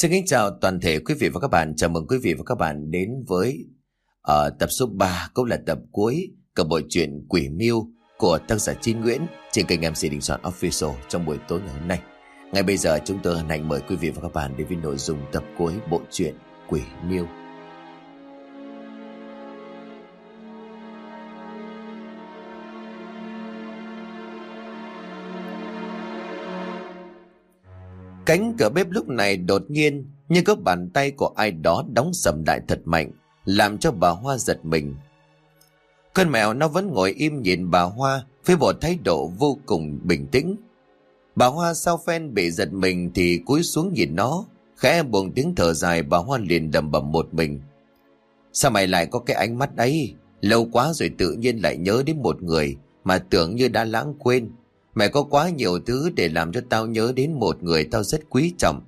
Xin kính chào toàn thể quý vị và các bạn. Chào mừng quý vị và các bạn đến với uh, tập số 3 cũng là tập cuối của bộ truyện Quỷ Miêu của tác giả Trinh Nguyễn trên kênh MC Đình Soạn Official trong buổi tối ngày hôm nay. Ngay bây giờ chúng tôi hân hạnh mời quý vị và các bạn đến với nội dung tập cuối bộ truyện Quỷ Miêu. Cánh cửa bếp lúc này đột nhiên như có bàn tay của ai đó đóng sầm lại thật mạnh, làm cho bà Hoa giật mình. Con mèo nó vẫn ngồi im nhìn bà Hoa với một thái độ vô cùng bình tĩnh. Bà Hoa sau phen bị giật mình thì cúi xuống nhìn nó, khẽ buồn tiếng thở dài bà Hoa liền đầm bầm một mình. Sao mày lại có cái ánh mắt ấy? Lâu quá rồi tự nhiên lại nhớ đến một người mà tưởng như đã lãng quên mẹ có quá nhiều thứ để làm cho tao nhớ đến một người tao rất quý trọng.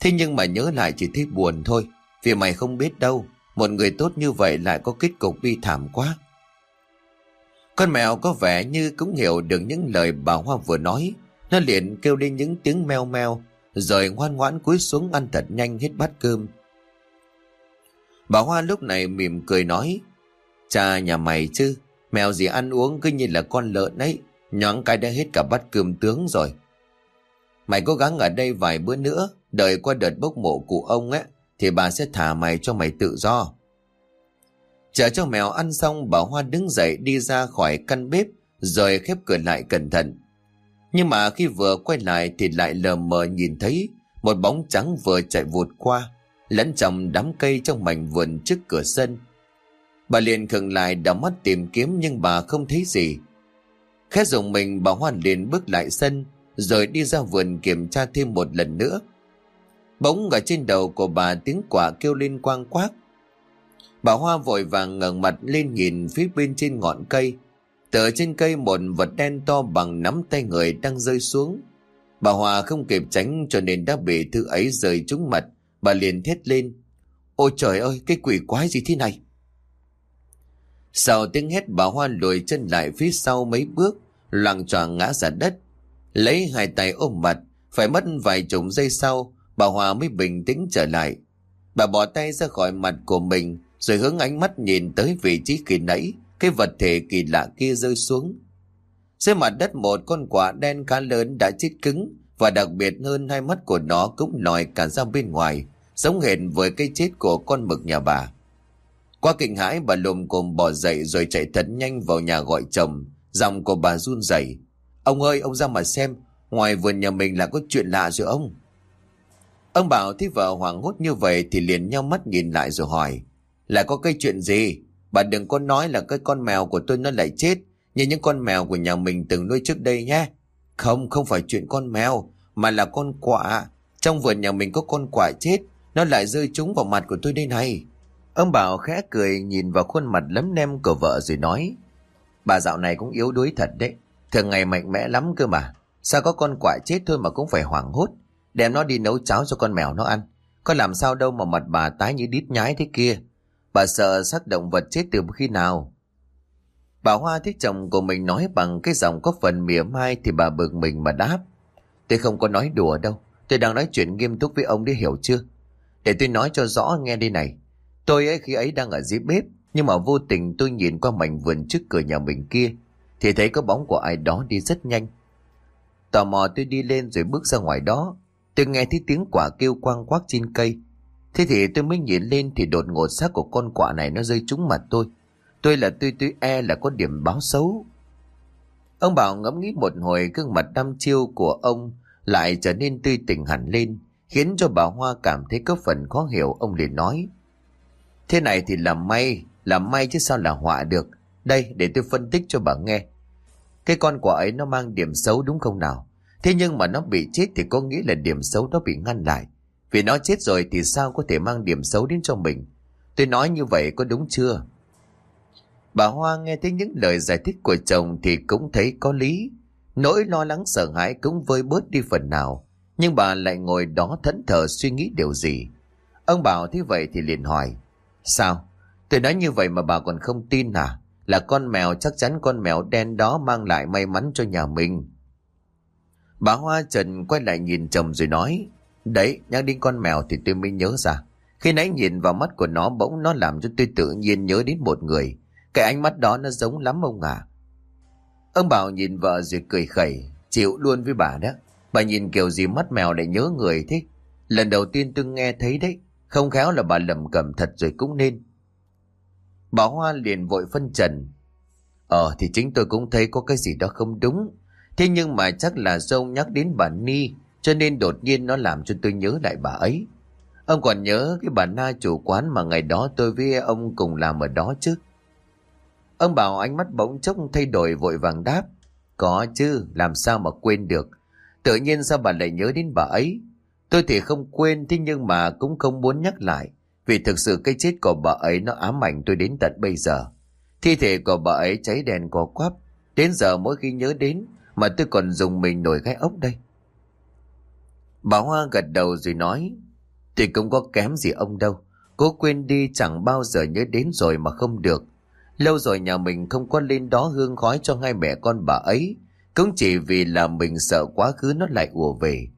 Thế nhưng mà nhớ lại chỉ thấy buồn thôi. Vì mày không biết đâu, một người tốt như vậy lại có kết cục bi thảm quá. Con mèo có vẻ như cũng hiểu được những lời bà Hoa vừa nói. Nó liền kêu lên những tiếng meo meo, rồi ngoan ngoãn cúi xuống ăn thật nhanh hết bát cơm. Bà Hoa lúc này mỉm cười nói, Cha nhà mày chứ, mèo gì ăn uống cứ như là con lợn ấy, Nhoáng cái đã hết cả bát cơm tướng rồi. Mày cố gắng ở đây vài bữa nữa, đợi qua đợt bốc mộ của ông ấy, thì bà sẽ thả mày cho mày tự do. Chờ cho mèo ăn xong, bà Hoa đứng dậy đi ra khỏi căn bếp, rồi khép cửa lại cẩn thận. Nhưng mà khi vừa quay lại thì lại lờ mờ nhìn thấy một bóng trắng vừa chạy vụt qua, lẫn trong đám cây trong mảnh vườn trước cửa sân. Bà liền khựng lại đảo mắt tìm kiếm nhưng bà không thấy gì. Khẽ dùng mình bà Hoan liền bước lại sân, Rồi đi ra vườn kiểm tra thêm một lần nữa. Bỗng ở trên đầu của bà tiếng quả kêu lên quang quác. Bà Hoa vội vàng ngẩng mặt lên nhìn phía bên trên ngọn cây. Từ trên cây một vật đen to bằng nắm tay người đang rơi xuống. Bà Hoa không kịp tránh cho nên đã bị thứ ấy rơi trúng mặt. Bà liền thét lên. Ôi trời ơi, cái quỷ quái gì thế này? Sau tiếng hét bà Hoa lùi chân lại phía sau mấy bước, loằng choạng ngã ra đất. Lấy hai tay ôm mặt, phải mất vài chục giây sau, bà Hoa mới bình tĩnh trở lại. Bà bỏ tay ra khỏi mặt của mình, rồi hướng ánh mắt nhìn tới vị trí kỳ nãy, cái vật thể kỳ lạ kia rơi xuống. Dưới mặt đất một con quả đen khá lớn đã chết cứng, và đặc biệt hơn hai mắt của nó cũng lòi cả ra bên ngoài, giống hệt với cái chết của con mực nhà bà. Qua kinh hãi bà lồm cồm bỏ dậy rồi chạy thật nhanh vào nhà gọi chồng. Giọng của bà run rẩy. Ông ơi ông ra mà xem. Ngoài vườn nhà mình là có chuyện lạ rồi ông. Ông bảo thấy vợ hoảng hốt như vậy thì liền nhau mắt nhìn lại rồi hỏi. Là có cái chuyện gì? Bà đừng có nói là cái con mèo của tôi nó lại chết như những con mèo của nhà mình từng nuôi trước đây nhé. Không, không phải chuyện con mèo mà là con quạ. Trong vườn nhà mình có con quạ chết nó lại rơi trúng vào mặt của tôi đây này. Ông Bảo khẽ cười, nhìn vào khuôn mặt lấm nem của vợ rồi nói. Bà dạo này cũng yếu đuối thật đấy. Thường ngày mạnh mẽ lắm cơ mà. Sao có con quạ chết thôi mà cũng phải hoảng hốt. Đem nó đi nấu cháo cho con mèo nó ăn. Có làm sao đâu mà mặt bà tái như đít nhái thế kia. Bà sợ xác động vật chết từ khi nào. Bà Hoa thấy chồng của mình nói bằng cái giọng có phần mỉa mai thì bà bực mình mà đáp. Tôi không có nói đùa đâu. Tôi đang nói chuyện nghiêm túc với ông để hiểu chưa? Để tôi nói cho rõ nghe đi này. Tôi ấy khi ấy đang ở dưới bếp, nhưng mà vô tình tôi nhìn qua mảnh vườn trước cửa nhà mình kia, thì thấy có bóng của ai đó đi rất nhanh. Tò mò tôi đi lên rồi bước ra ngoài đó, tôi nghe thấy tiếng quả kêu quang quác trên cây. Thế thì tôi mới nhìn lên thì đột ngột xác của con quả này nó rơi trúng mặt tôi. Tôi là tôi tôi e là có điểm báo xấu. Ông Bảo ngẫm nghĩ một hồi gương mặt đăm chiêu của ông lại trở nên tươi tỉnh hẳn lên, khiến cho bà Hoa cảm thấy có phần khó hiểu ông liền nói. Thế này thì là may, là may chứ sao là họa được. Đây, để tôi phân tích cho bà nghe. Cái con quả ấy nó mang điểm xấu đúng không nào? Thế nhưng mà nó bị chết thì có nghĩa là điểm xấu nó bị ngăn lại. Vì nó chết rồi thì sao có thể mang điểm xấu đến cho mình? Tôi nói như vậy có đúng chưa? Bà Hoa nghe thấy những lời giải thích của chồng thì cũng thấy có lý. Nỗi lo lắng sợ hãi cũng vơi bớt đi phần nào. Nhưng bà lại ngồi đó thẫn thờ suy nghĩ điều gì. Ông bảo thế vậy thì liền hỏi. Sao? Tôi nói như vậy mà bà còn không tin à? Là con mèo chắc chắn con mèo đen đó mang lại may mắn cho nhà mình. Bà Hoa Trần quay lại nhìn chồng rồi nói Đấy, nhắc đến con mèo thì tôi mới nhớ ra. Khi nãy nhìn vào mắt của nó bỗng nó làm cho tôi tự nhiên nhớ đến một người. Cái ánh mắt đó nó giống lắm ông à. Ông Bảo nhìn vợ rồi cười khẩy, chịu luôn với bà đó. Bà nhìn kiểu gì mắt mèo lại nhớ người thế. Lần đầu tiên tôi nghe thấy đấy, không khéo là bà lầm cầm thật rồi cũng nên. Bà Hoa liền vội phân trần. Ờ thì chính tôi cũng thấy có cái gì đó không đúng. Thế nhưng mà chắc là dâu nhắc đến bà Ni cho nên đột nhiên nó làm cho tôi nhớ lại bà ấy. Ông còn nhớ cái bà Na chủ quán mà ngày đó tôi với ông cùng làm ở đó chứ. Ông bảo ánh mắt bỗng chốc thay đổi vội vàng đáp. Có chứ, làm sao mà quên được. Tự nhiên sao bà lại nhớ đến bà ấy. Tôi thì không quên, thế nhưng mà cũng không muốn nhắc lại. Vì thực sự cái chết của bà ấy nó ám ảnh tôi đến tận bây giờ. Thi thể của bà ấy cháy đèn cò quắp. Đến giờ mỗi khi nhớ đến mà tôi còn dùng mình nổi gai ốc đây. Bà Hoa gật đầu rồi nói, Thì cũng có kém gì ông đâu Cố quên đi, chẳng bao giờ nhớ đến rồi mà không được Lâu rồi nhà mình không có lên đó hương khói cho hai mẹ con bà ấy Cũng chỉ vì là mình sợ quá khứ nó lại ùa về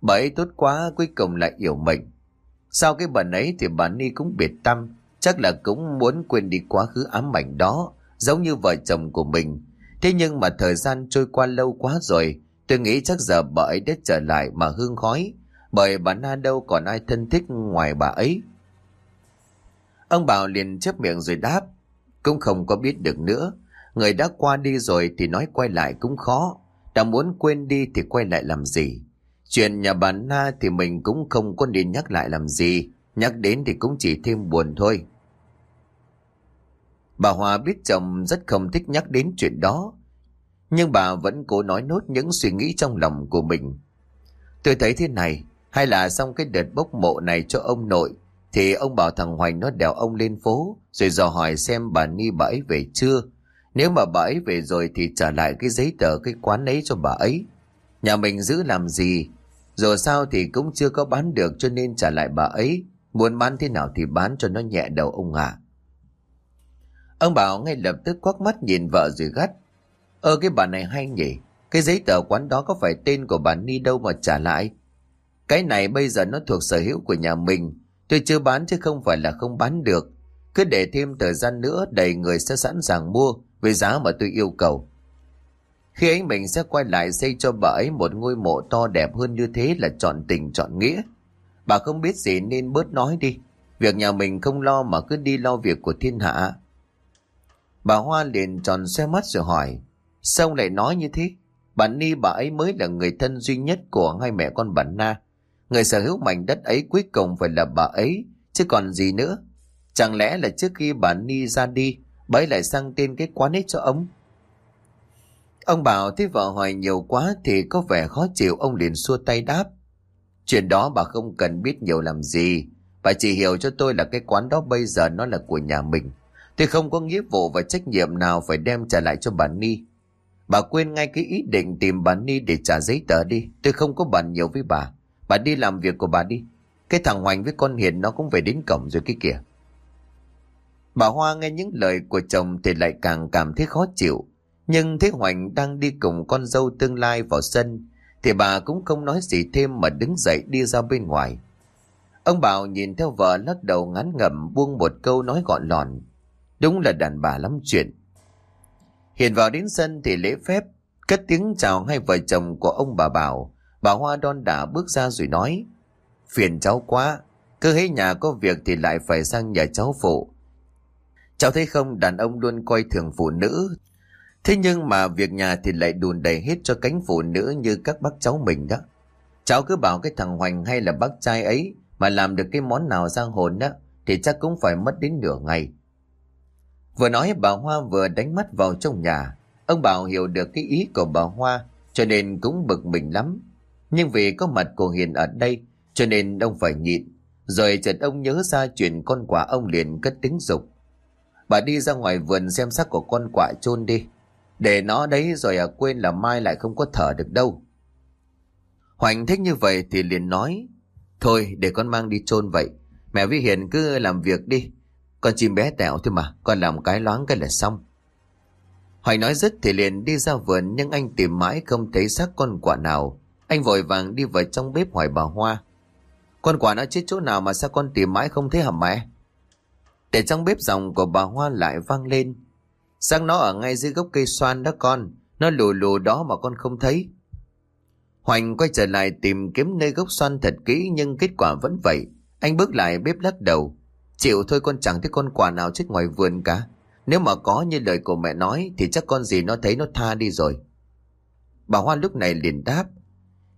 Bà ấy tốt quá, cuối cùng lại hiểu mệnh Sau cái bản ấy thì bà Ni cũng biệt tâm. Chắc là cũng muốn quên đi quá khứ ám ảnh đó, Giống như vợ chồng của mình. Thế nhưng mà thời gian trôi qua lâu quá rồi, Tôi nghĩ chắc giờ bà ấy đã trở lại mà hương khói. Bởi bà Na đâu còn ai thân thích ngoài bà ấy. Ông Bảo liền chép miệng rồi đáp. Cũng không có biết được nữa. Người đã qua đi rồi thì nói quay lại cũng khó. Đã muốn quên đi thì quay lại làm gì? Chuyện nhà bà Na thì mình cũng không có nên nhắc lại làm gì Nhắc đến thì cũng chỉ thêm buồn thôi Bà Hòa biết chồng rất không thích nhắc đến chuyện đó nhưng bà vẫn cố nói nốt những suy nghĩ trong lòng của mình. Tôi thấy thế này, hay là xong cái đợt bốc mộ này cho ông nội, thì ông bảo thằng Hoành nó đèo ông lên phố, rồi dò hỏi xem bà Ni bà ấy về chưa. Nếu mà bà ấy về rồi thì trả lại cái giấy tờ cái quán ấy cho bà ấy. Nhà mình giữ làm gì? Rồi sao thì cũng chưa có bán được cho nên trả lại bà ấy. Muốn bán thế nào thì bán cho nó nhẹ đầu ông ạ. À. Ông bảo ngay lập tức quắc mắt nhìn vợ rồi gắt. Ơ, cái bà này hay nhỉ Cái giấy tờ quán đó có phải tên của bà Ni đâu mà trả lại Cái này bây giờ nó thuộc sở hữu của nhà mình Tôi chưa bán chứ không phải là không bán được Cứ để thêm thời gian nữa, Đầy người sẽ sẵn sàng mua Với giá mà tôi yêu cầu khi ấy mình sẽ quay lại xây cho bà ấy Một ngôi mộ to đẹp hơn như thế Là chọn tình chọn nghĩa Bà không biết gì nên bớt nói đi Việc nhà mình không lo mà cứ đi lo việc của thiên hạ Bà Hoa liền tròn xe mắt rồi hỏi Sao lại nói như thế? Bà Ni bà ấy mới là người thân duy nhất của hai mẹ con bà Na. Người sở hữu mảnh đất ấy cuối cùng phải là bà ấy, chứ còn gì nữa. Chẳng lẽ là trước khi bà Ni ra đi, bà ấy lại sang tên cái quán ấy cho ông? Ông bảo thấy vợ hỏi nhiều quá thì có vẻ khó chịu, ông liền xua tay đáp. Chuyện đó bà không cần biết nhiều làm gì. Bà chỉ hiểu cho tôi là cái quán đó bây giờ nó là của nhà mình. Tôi không có nghĩa vụ và trách nhiệm nào phải đem trả lại cho bà Ni. Bà quên ngay cái ý định tìm bà Ni để trả giấy tờ đi. Tôi không có bàn nhiều với bà. Bà đi làm việc của bà đi. Cái thằng Hoành với con Hiền nó cũng về đến cổng rồi cái kìa. Bà Hoa nghe những lời của chồng thì lại càng cảm thấy khó chịu. Nhưng thấy Hoành đang đi cùng con dâu tương lai vào sân thì bà cũng không nói gì thêm mà đứng dậy đi ra bên ngoài. Ông Bảo nhìn theo vợ lắc đầu ngắn ngẩm buông một câu nói gọn lòn. Đúng là đàn bà lắm chuyện. Hiện vào đến sân thì lễ phép, cất tiếng chào hai vợ chồng của ông bà Bảo. Bà Hoa đon đã bước ra rồi nói, phiền cháu quá, cứ thấy nhà có việc thì lại phải sang nhà cháu phụ. Cháu thấy không đàn ông luôn coi thường phụ nữ, thế nhưng mà việc nhà thì lại đùn đầy hết cho cánh phụ nữ như các bác cháu mình đó. Cháu cứ bảo cái thằng Hoành hay là bác trai ấy mà làm được cái món nào giang hồn đó thì chắc cũng phải mất đến nửa ngày. Vừa nói bà Hoa vừa đánh mắt vào trong nhà. Ông Bảo hiểu được cái ý của bà Hoa cho nên cũng bực mình lắm. Nhưng vì có mặt của Hiền ở đây cho nên ông phải nhịn. Rồi chợt ông nhớ ra chuyện con quả ông liền cất tính dục. Bà đi ra ngoài vườn xem xác của con quả chôn đi. Để nó đấy rồi à quên là mai lại không có thở được đâu. Hoành thích như vậy thì liền nói Thôi để con mang đi chôn vậy Mẹ với Hiền cứ làm việc đi con chim bé tẹo thôi mà, con làm cái loáng cái là xong. Hoài nói dứt thì liền đi ra vườn nhưng anh tìm mãi không thấy xác con quả nào. Anh vội vàng đi vào trong bếp hỏi bà Hoa. Con quả nó chết chỗ nào mà sao con tìm mãi không thấy hả mẹ? Để trong bếp dòng của bà Hoa lại vang lên sáng nó ở ngay dưới gốc cây xoan đó con. Nó lù lù đó mà con không thấy. Hoành quay trở lại tìm kiếm nơi gốc xoan thật kỹ nhưng kết quả vẫn vậy. Anh bước lại bếp lắc đầu. Chịu thôi con chẳng thấy con quả nào chết ngoài vườn cả. Nếu mà có như lời của mẹ nói thì chắc con gì nó thấy nó tha đi rồi. Bà Hoa lúc này liền đáp.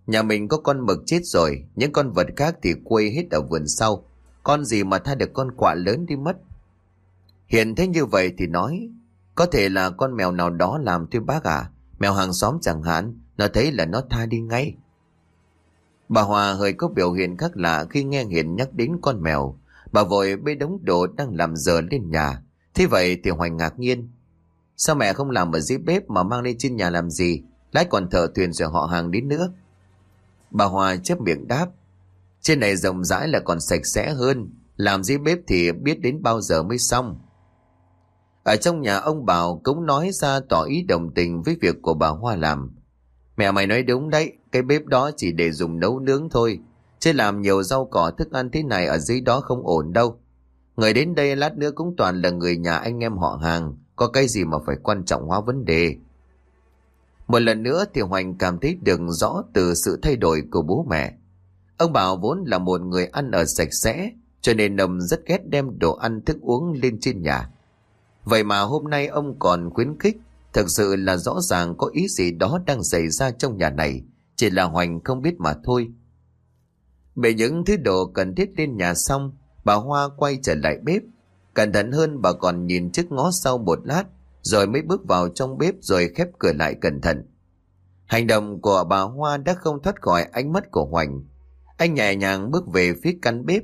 Nhà mình có con mực chết rồi, những con vật khác thì quây hết ở vườn sau. Con gì mà tha được con quạ lớn đi mất. Hiện thấy như vậy thì nói, có thể là con mèo nào đó làm thuê bác à. Mèo hàng xóm chẳng hạn, nó thấy là nó tha đi ngay. Bà Hòa hơi có biểu hiện khác lạ khi nghe Hiền nhắc đến con mèo. Bà vội bê đống đồ đang làm giờ lên nhà. Thế vậy thì Hoành ngạc nhiên. Sao mẹ không làm ở dưới bếp mà mang lên trên nhà làm gì? Lát còn thợ thuyền rồi họ hàng đến nữa. Bà Hòa chép miệng đáp. Trên này rộng rãi là còn sạch sẽ hơn. Làm dưới bếp thì biết đến bao giờ mới xong. Ở trong nhà ông Bảo cũng nói ra tỏ ý đồng tình với việc của bà Hoa làm. Mẹ mày nói đúng đấy, cái bếp đó chỉ để dùng nấu nướng thôi. Chứ làm nhiều rau cỏ thức ăn thế này ở dưới đó không ổn đâu. Người đến đây lát nữa cũng toàn là người nhà anh em họ hàng. Có cái gì mà phải quan trọng hóa vấn đề. Một lần nữa thì Hoành cảm thấy được rõ từ sự thay đổi của bố mẹ. Ông Bảo vốn là một người ăn ở sạch sẽ, cho nên ông rất ghét đem đồ ăn thức uống lên trên nhà. Vậy mà hôm nay ông còn khuyến khích, thực sự là rõ ràng có ý gì đó đang xảy ra trong nhà này, chỉ là Hoành không biết mà thôi. Bể những thứ đồ cần thiết lên nhà xong, bà Hoa quay trở lại bếp. Cẩn thận hơn bà còn nhìn trước ngó sau một lát, rồi mới bước vào trong bếp rồi khép cửa lại cẩn thận. Hành động của bà Hoa đã không thoát khỏi ánh mắt của Hoành. Anh nhẹ nhàng bước về phía căn bếp.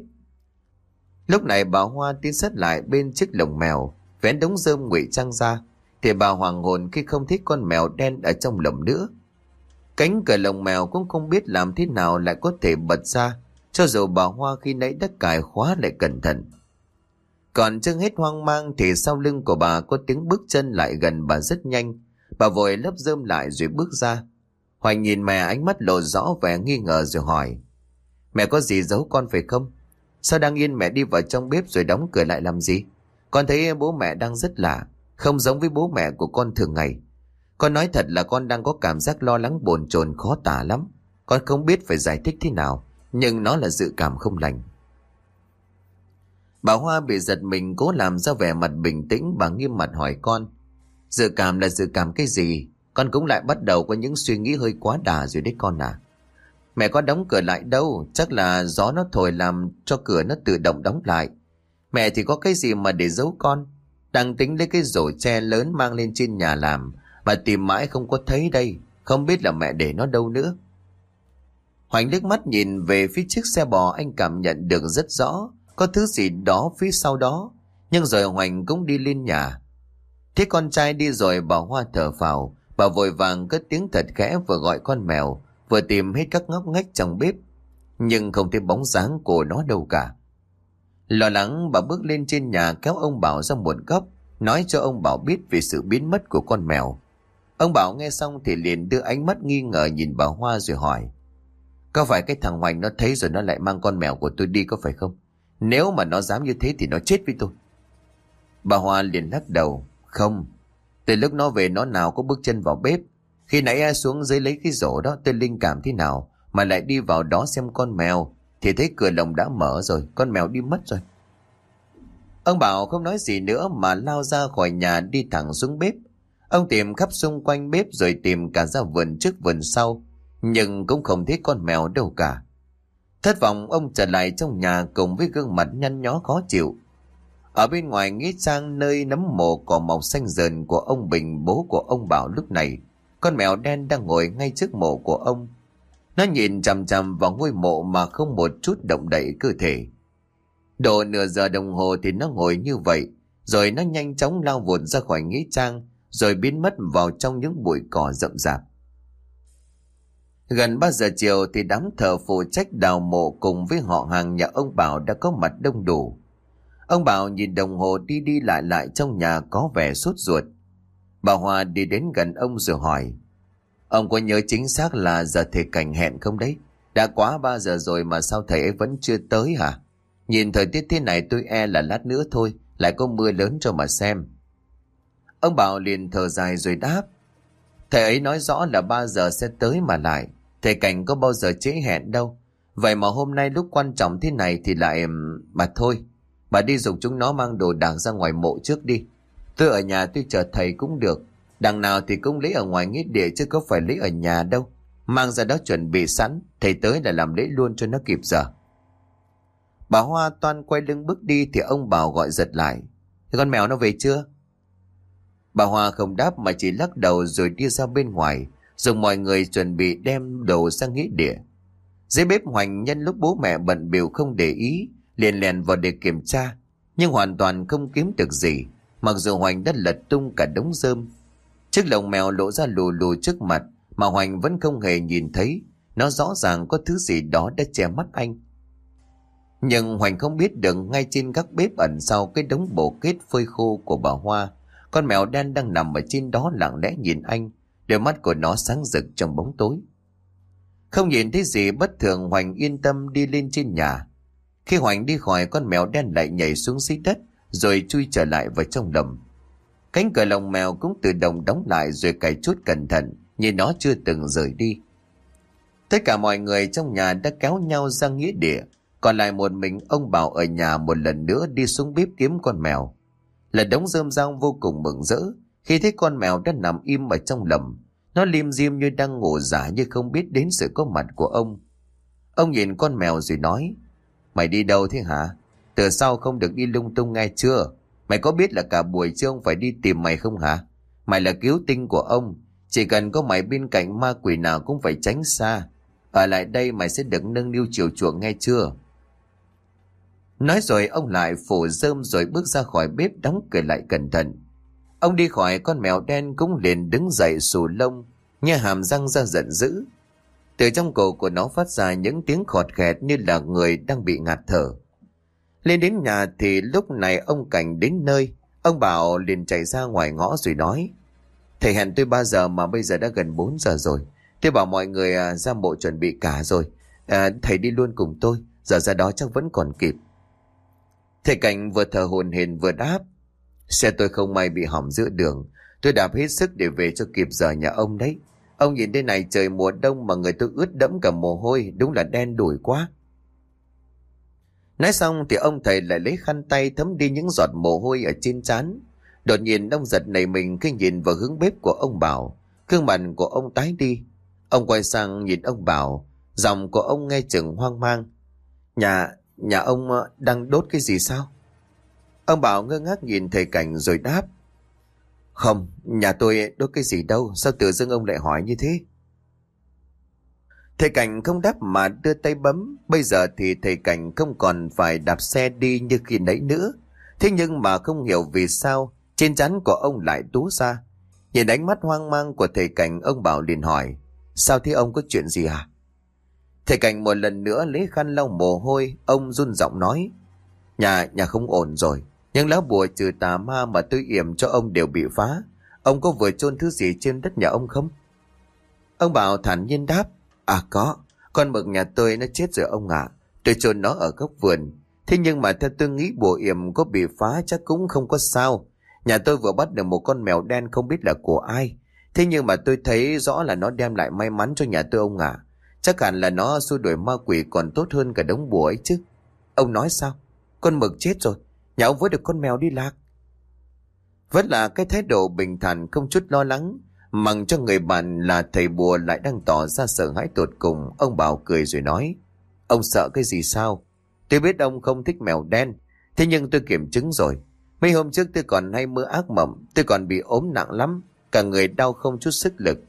Lúc này bà Hoa tiến sát lại bên chiếc lồng mèo, vén đống rơm ngụy trang ra, thì bà hoàng hồn khi không thấy con mèo đen ở trong lồng nữa. Cánh cửa lồng mèo cũng không biết làm thế nào lại có thể bật ra, cho dù bà Hoa khi nãy đã cài khóa lại cẩn thận. Còn chưa hết hoang mang thì sau lưng của bà có tiếng bước chân lại gần bà rất nhanh. Bà vội lấp rơm lại rồi bước ra. Hoài nhìn mẹ ánh mắt lộ rõ vẻ nghi ngờ rồi hỏi. Mẹ có gì giấu con phải không? Sao đang yên mẹ đi vào trong bếp rồi đóng cửa lại làm gì? Con thấy bố mẹ đang rất lạ, không giống với bố mẹ của con thường ngày. Con nói thật là con đang có cảm giác lo lắng bồn chồn khó tả lắm. Con không biết phải giải thích thế nào, nhưng nó là dự cảm không lành. Bà Hoa bị giật mình cố làm ra vẻ mặt bình tĩnh và nghiêm mặt hỏi con. Dự cảm là dự cảm cái gì? Con cũng lại bắt đầu có những suy nghĩ hơi quá đà rồi đấy con à. Mẹ có đóng cửa lại đâu, chắc là gió nó thổi làm cho cửa nó tự động đóng lại. Mẹ thì có cái gì mà để giấu con. Đang tính lấy cái rổ tre lớn mang lên trên nhà làm, mà tìm mãi không có thấy đây, không biết là mẹ để nó đâu nữa. Hoành nước mắt nhìn về phía chiếc xe bò anh cảm nhận được rất rõ có thứ gì đó phía sau đó. Nhưng rồi Hoành cũng đi lên nhà. Thế con trai đi rồi bà Hoa thở phào, bà vội vàng cất tiếng thật khẽ vừa gọi con mèo, vừa tìm hết các ngóc ngách trong bếp. Nhưng không thấy bóng dáng của nó đâu cả. Lo lắng bà bước lên trên nhà kéo ông Bảo ra một góc, nói cho ông Bảo biết về sự biến mất của con mèo. Ông Bảo nghe xong thì liền đưa ánh mắt nghi ngờ nhìn bà Hoa rồi hỏi. Có phải cái thằng Hoành nó thấy rồi nó lại mang con mèo của tôi đi có phải không? Nếu mà nó dám như thế thì nó chết với tôi. Bà Hoa liền lắc đầu. Không. Từ lúc nó về nó nào có bước chân vào bếp. Khi nãy ai xuống dưới lấy cái rổ đó tôi linh cảm thế nào mà lại đi vào đó xem con mèo thì thấy cửa lồng đã mở rồi con mèo đi mất rồi. Ông Bảo không nói gì nữa mà lao ra khỏi nhà đi thẳng xuống bếp. Ông tìm khắp xung quanh bếp rồi tìm cả ra vườn trước vườn sau nhưng cũng không thấy con mèo đâu cả. Thất vọng ông trở lại trong nhà cùng với gương mặt nhăn nhó khó chịu. Ở bên ngoài nghĩ sang nơi nấm mồ cỏ màu xanh dần của ông Bình bố của ông Bảo lúc này, con mèo đen đang ngồi ngay trước mộ của ông. Nó nhìn chằm chằm vào ngôi mộ mà không một chút động đậy cơ thể. Độ nửa giờ đồng hồ thì nó ngồi như vậy, rồi nó nhanh chóng lao vụt ra khỏi nghĩa trang, rồi biến mất vào trong những bụi cỏ rậm rạp. Gần 3 giờ chiều thì đám thợ phụ trách đào mộ cùng với họ hàng nhà ông Bảo đã có mặt đông đủ. Ông Bảo nhìn đồng hồ đi đi lại lại trong nhà có vẻ sốt ruột. Bà Hòa đi đến gần ông rồi hỏi. Ông có nhớ chính xác là giờ thầy cảnh hẹn không đấy? Đã quá 3 giờ rồi mà sao thầy ấy vẫn chưa tới hả? Nhìn thời tiết thế này tôi e là lát nữa thôi, lại có mưa lớn cho mà xem. Ông Bảo liền thở dài rồi đáp. Thầy ấy nói rõ là 3 giờ sẽ tới mà lại. Thầy Cảnh có bao giờ trễ hẹn đâu. Vậy mà hôm nay lúc quan trọng thế này thì lại... Mà thôi, bà đi dùng chúng nó mang đồ đạc ra ngoài mộ trước đi. Tôi ở nhà tôi chờ thầy cũng được. Đằng nào thì cũng lấy ở ngoài nghĩa địa chứ có phải lấy ở nhà đâu. Mang ra đó chuẩn bị sẵn, thầy tới là làm lễ luôn cho nó kịp giờ. Bà Hoa toan quay lưng bước đi thì ông Bảo gọi giật lại. Thì con mèo nó về chưa? Bà Hoa không đáp mà chỉ lắc đầu rồi đi ra bên ngoài, dùng mọi người chuẩn bị đem đồ sang nghĩa địa. Dưới bếp hoành nhân lúc bố mẹ bận biểu không để ý, liền lèn vào để kiểm tra, nhưng hoàn toàn không kiếm được gì, mặc dù hoành đã lật tung cả đống rơm. Chiếc lồng mèo lộ ra lù lù trước mặt, mà hoành vẫn không hề nhìn thấy, nó rõ ràng có thứ gì đó đã che mắt anh. Nhưng Hoành không biết được ngay trên các bếp ẩn sau cái đống bổ kết phơi khô của bà Hoa, con mèo đen đang nằm ở trên đó lặng lẽ nhìn anh, đôi mắt của nó sáng rực trong bóng tối. Không nhìn thấy gì bất thường Hoành yên tâm đi lên trên nhà. Khi Hoành đi khỏi con mèo đen lại nhảy xuống dưới đất rồi chui trở lại vào trong đầm. Cánh cửa lồng mèo cũng tự động đóng lại rồi cài chút cẩn thận, như nó chưa từng rời đi. Tất cả mọi người trong nhà đã kéo nhau ra nghĩa địa, còn lại một mình ông Bảo ở nhà một lần nữa đi xuống bếp kiếm con mèo. Là đống rơm rau vô cùng mừng rỡ, khi thấy con mèo đã nằm im ở trong lầm. Nó lim dim như đang ngủ giả như không biết đến sự có mặt của ông. Ông nhìn con mèo rồi nói, Mày đi đâu thế hả? Từ sau không được đi lung tung nghe chưa? Mày có biết là cả buổi trưa ông phải đi tìm mày không hả? Mày là cứu tinh của ông. Chỉ cần có mày bên cạnh ma quỷ nào cũng phải tránh xa. Ở lại đây mày sẽ được nâng niu chiều chuộng nghe chưa? Nói rồi ông lại phủ rơm rồi bước ra khỏi bếp đóng cửa lại cẩn thận. Ông đi khỏi con mèo đen cũng liền đứng dậy sù lông, nghe hàm răng ra giận dữ. Từ trong cổ của nó phát ra những tiếng khọt khẹt như là người đang bị ngạt thở. Lên đến nhà thì lúc này ông Cảnh đến nơi, ông Bảo liền chạy ra ngoài ngõ rồi nói. Thầy hẹn tôi 3 giờ mà bây giờ đã gần 4 giờ rồi. Tôi bảo mọi người à, ra bộ chuẩn bị cả rồi. À, thầy đi luôn cùng tôi, giờ ra đó chắc vẫn còn kịp. Thầy Cảnh vừa thở hồn hển vừa đáp. Xe tôi không may bị hỏng giữa đường. Tôi đạp hết sức để về cho kịp giờ nhà ông đấy. Ông nhìn thế này trời mùa đông mà người tôi ướt đẫm cả mồ hôi. Đúng là đen đủi quá. Nói xong thì ông thầy lại lấy khăn tay thấm đi những giọt mồ hôi ở trên trán. Đột nhiên ông giật này mình khi nhìn vào hướng bếp của ông Bảo. Gương mặt của ông tái đi. Ông quay sang nhìn ông Bảo. Giọng của ông nghe chừng hoang mang. Nhà, Nhà ông ờ, đang đốt cái gì sao? Ông Bảo ngơ ngác nhìn thầy Cảnh rồi đáp. Không, nhà tôi đốt cái gì đâu, sao tự dưng ông lại hỏi như thế? Thầy Cảnh không đáp mà đưa tay bấm, bây giờ thì thầy Cảnh không còn phải đạp xe đi như khi nãy nữa. Thế nhưng mà không hiểu vì sao trên chắn của ông lại tú ra. Nhìn ánh mắt hoang mang của thầy Cảnh ông Bảo liền hỏi, sao thế ông có chuyện gì à? Thầy Cảnh một lần nữa lấy khăn lau mồ hôi, ông run giọng nói. Nhà, nhà không ổn rồi. Những lá bùa trừ tà ma mà tôi yểm cho ông đều bị phá. Ông có vừa chôn thứ gì trên đất nhà ông không? Ông Bảo thản nhiên đáp. À có, con mực nhà tôi nó chết rồi ông ạ. Tôi chôn nó ở góc vườn. Thế nhưng mà theo tôi nghĩ bùa yểm có bị phá chắc cũng không có sao. Nhà tôi vừa bắt được một con mèo đen không biết là của ai. Thế nhưng mà tôi thấy rõ là nó đem lại may mắn cho nhà tôi ông ạ. Chắc hẳn là nó xua đuổi ma quỷ còn tốt hơn cả đống bùa ấy chứ. Ông nói sao? Con mực chết rồi. Nhà ông với được con mèo đi lạc. Vẫn là cái thái độ bình thản không chút lo lắng. Mặc cho người bạn là thầy bùa lại đang tỏ ra sợ hãi tột cùng. Ông Bảo cười rồi nói. Ông sợ cái gì sao? Tôi biết ông không thích mèo đen. Thế nhưng tôi kiểm chứng rồi. Mấy hôm trước tôi còn hay mơ ác mộng. Tôi còn bị ốm nặng lắm. Cả người đau không chút sức lực.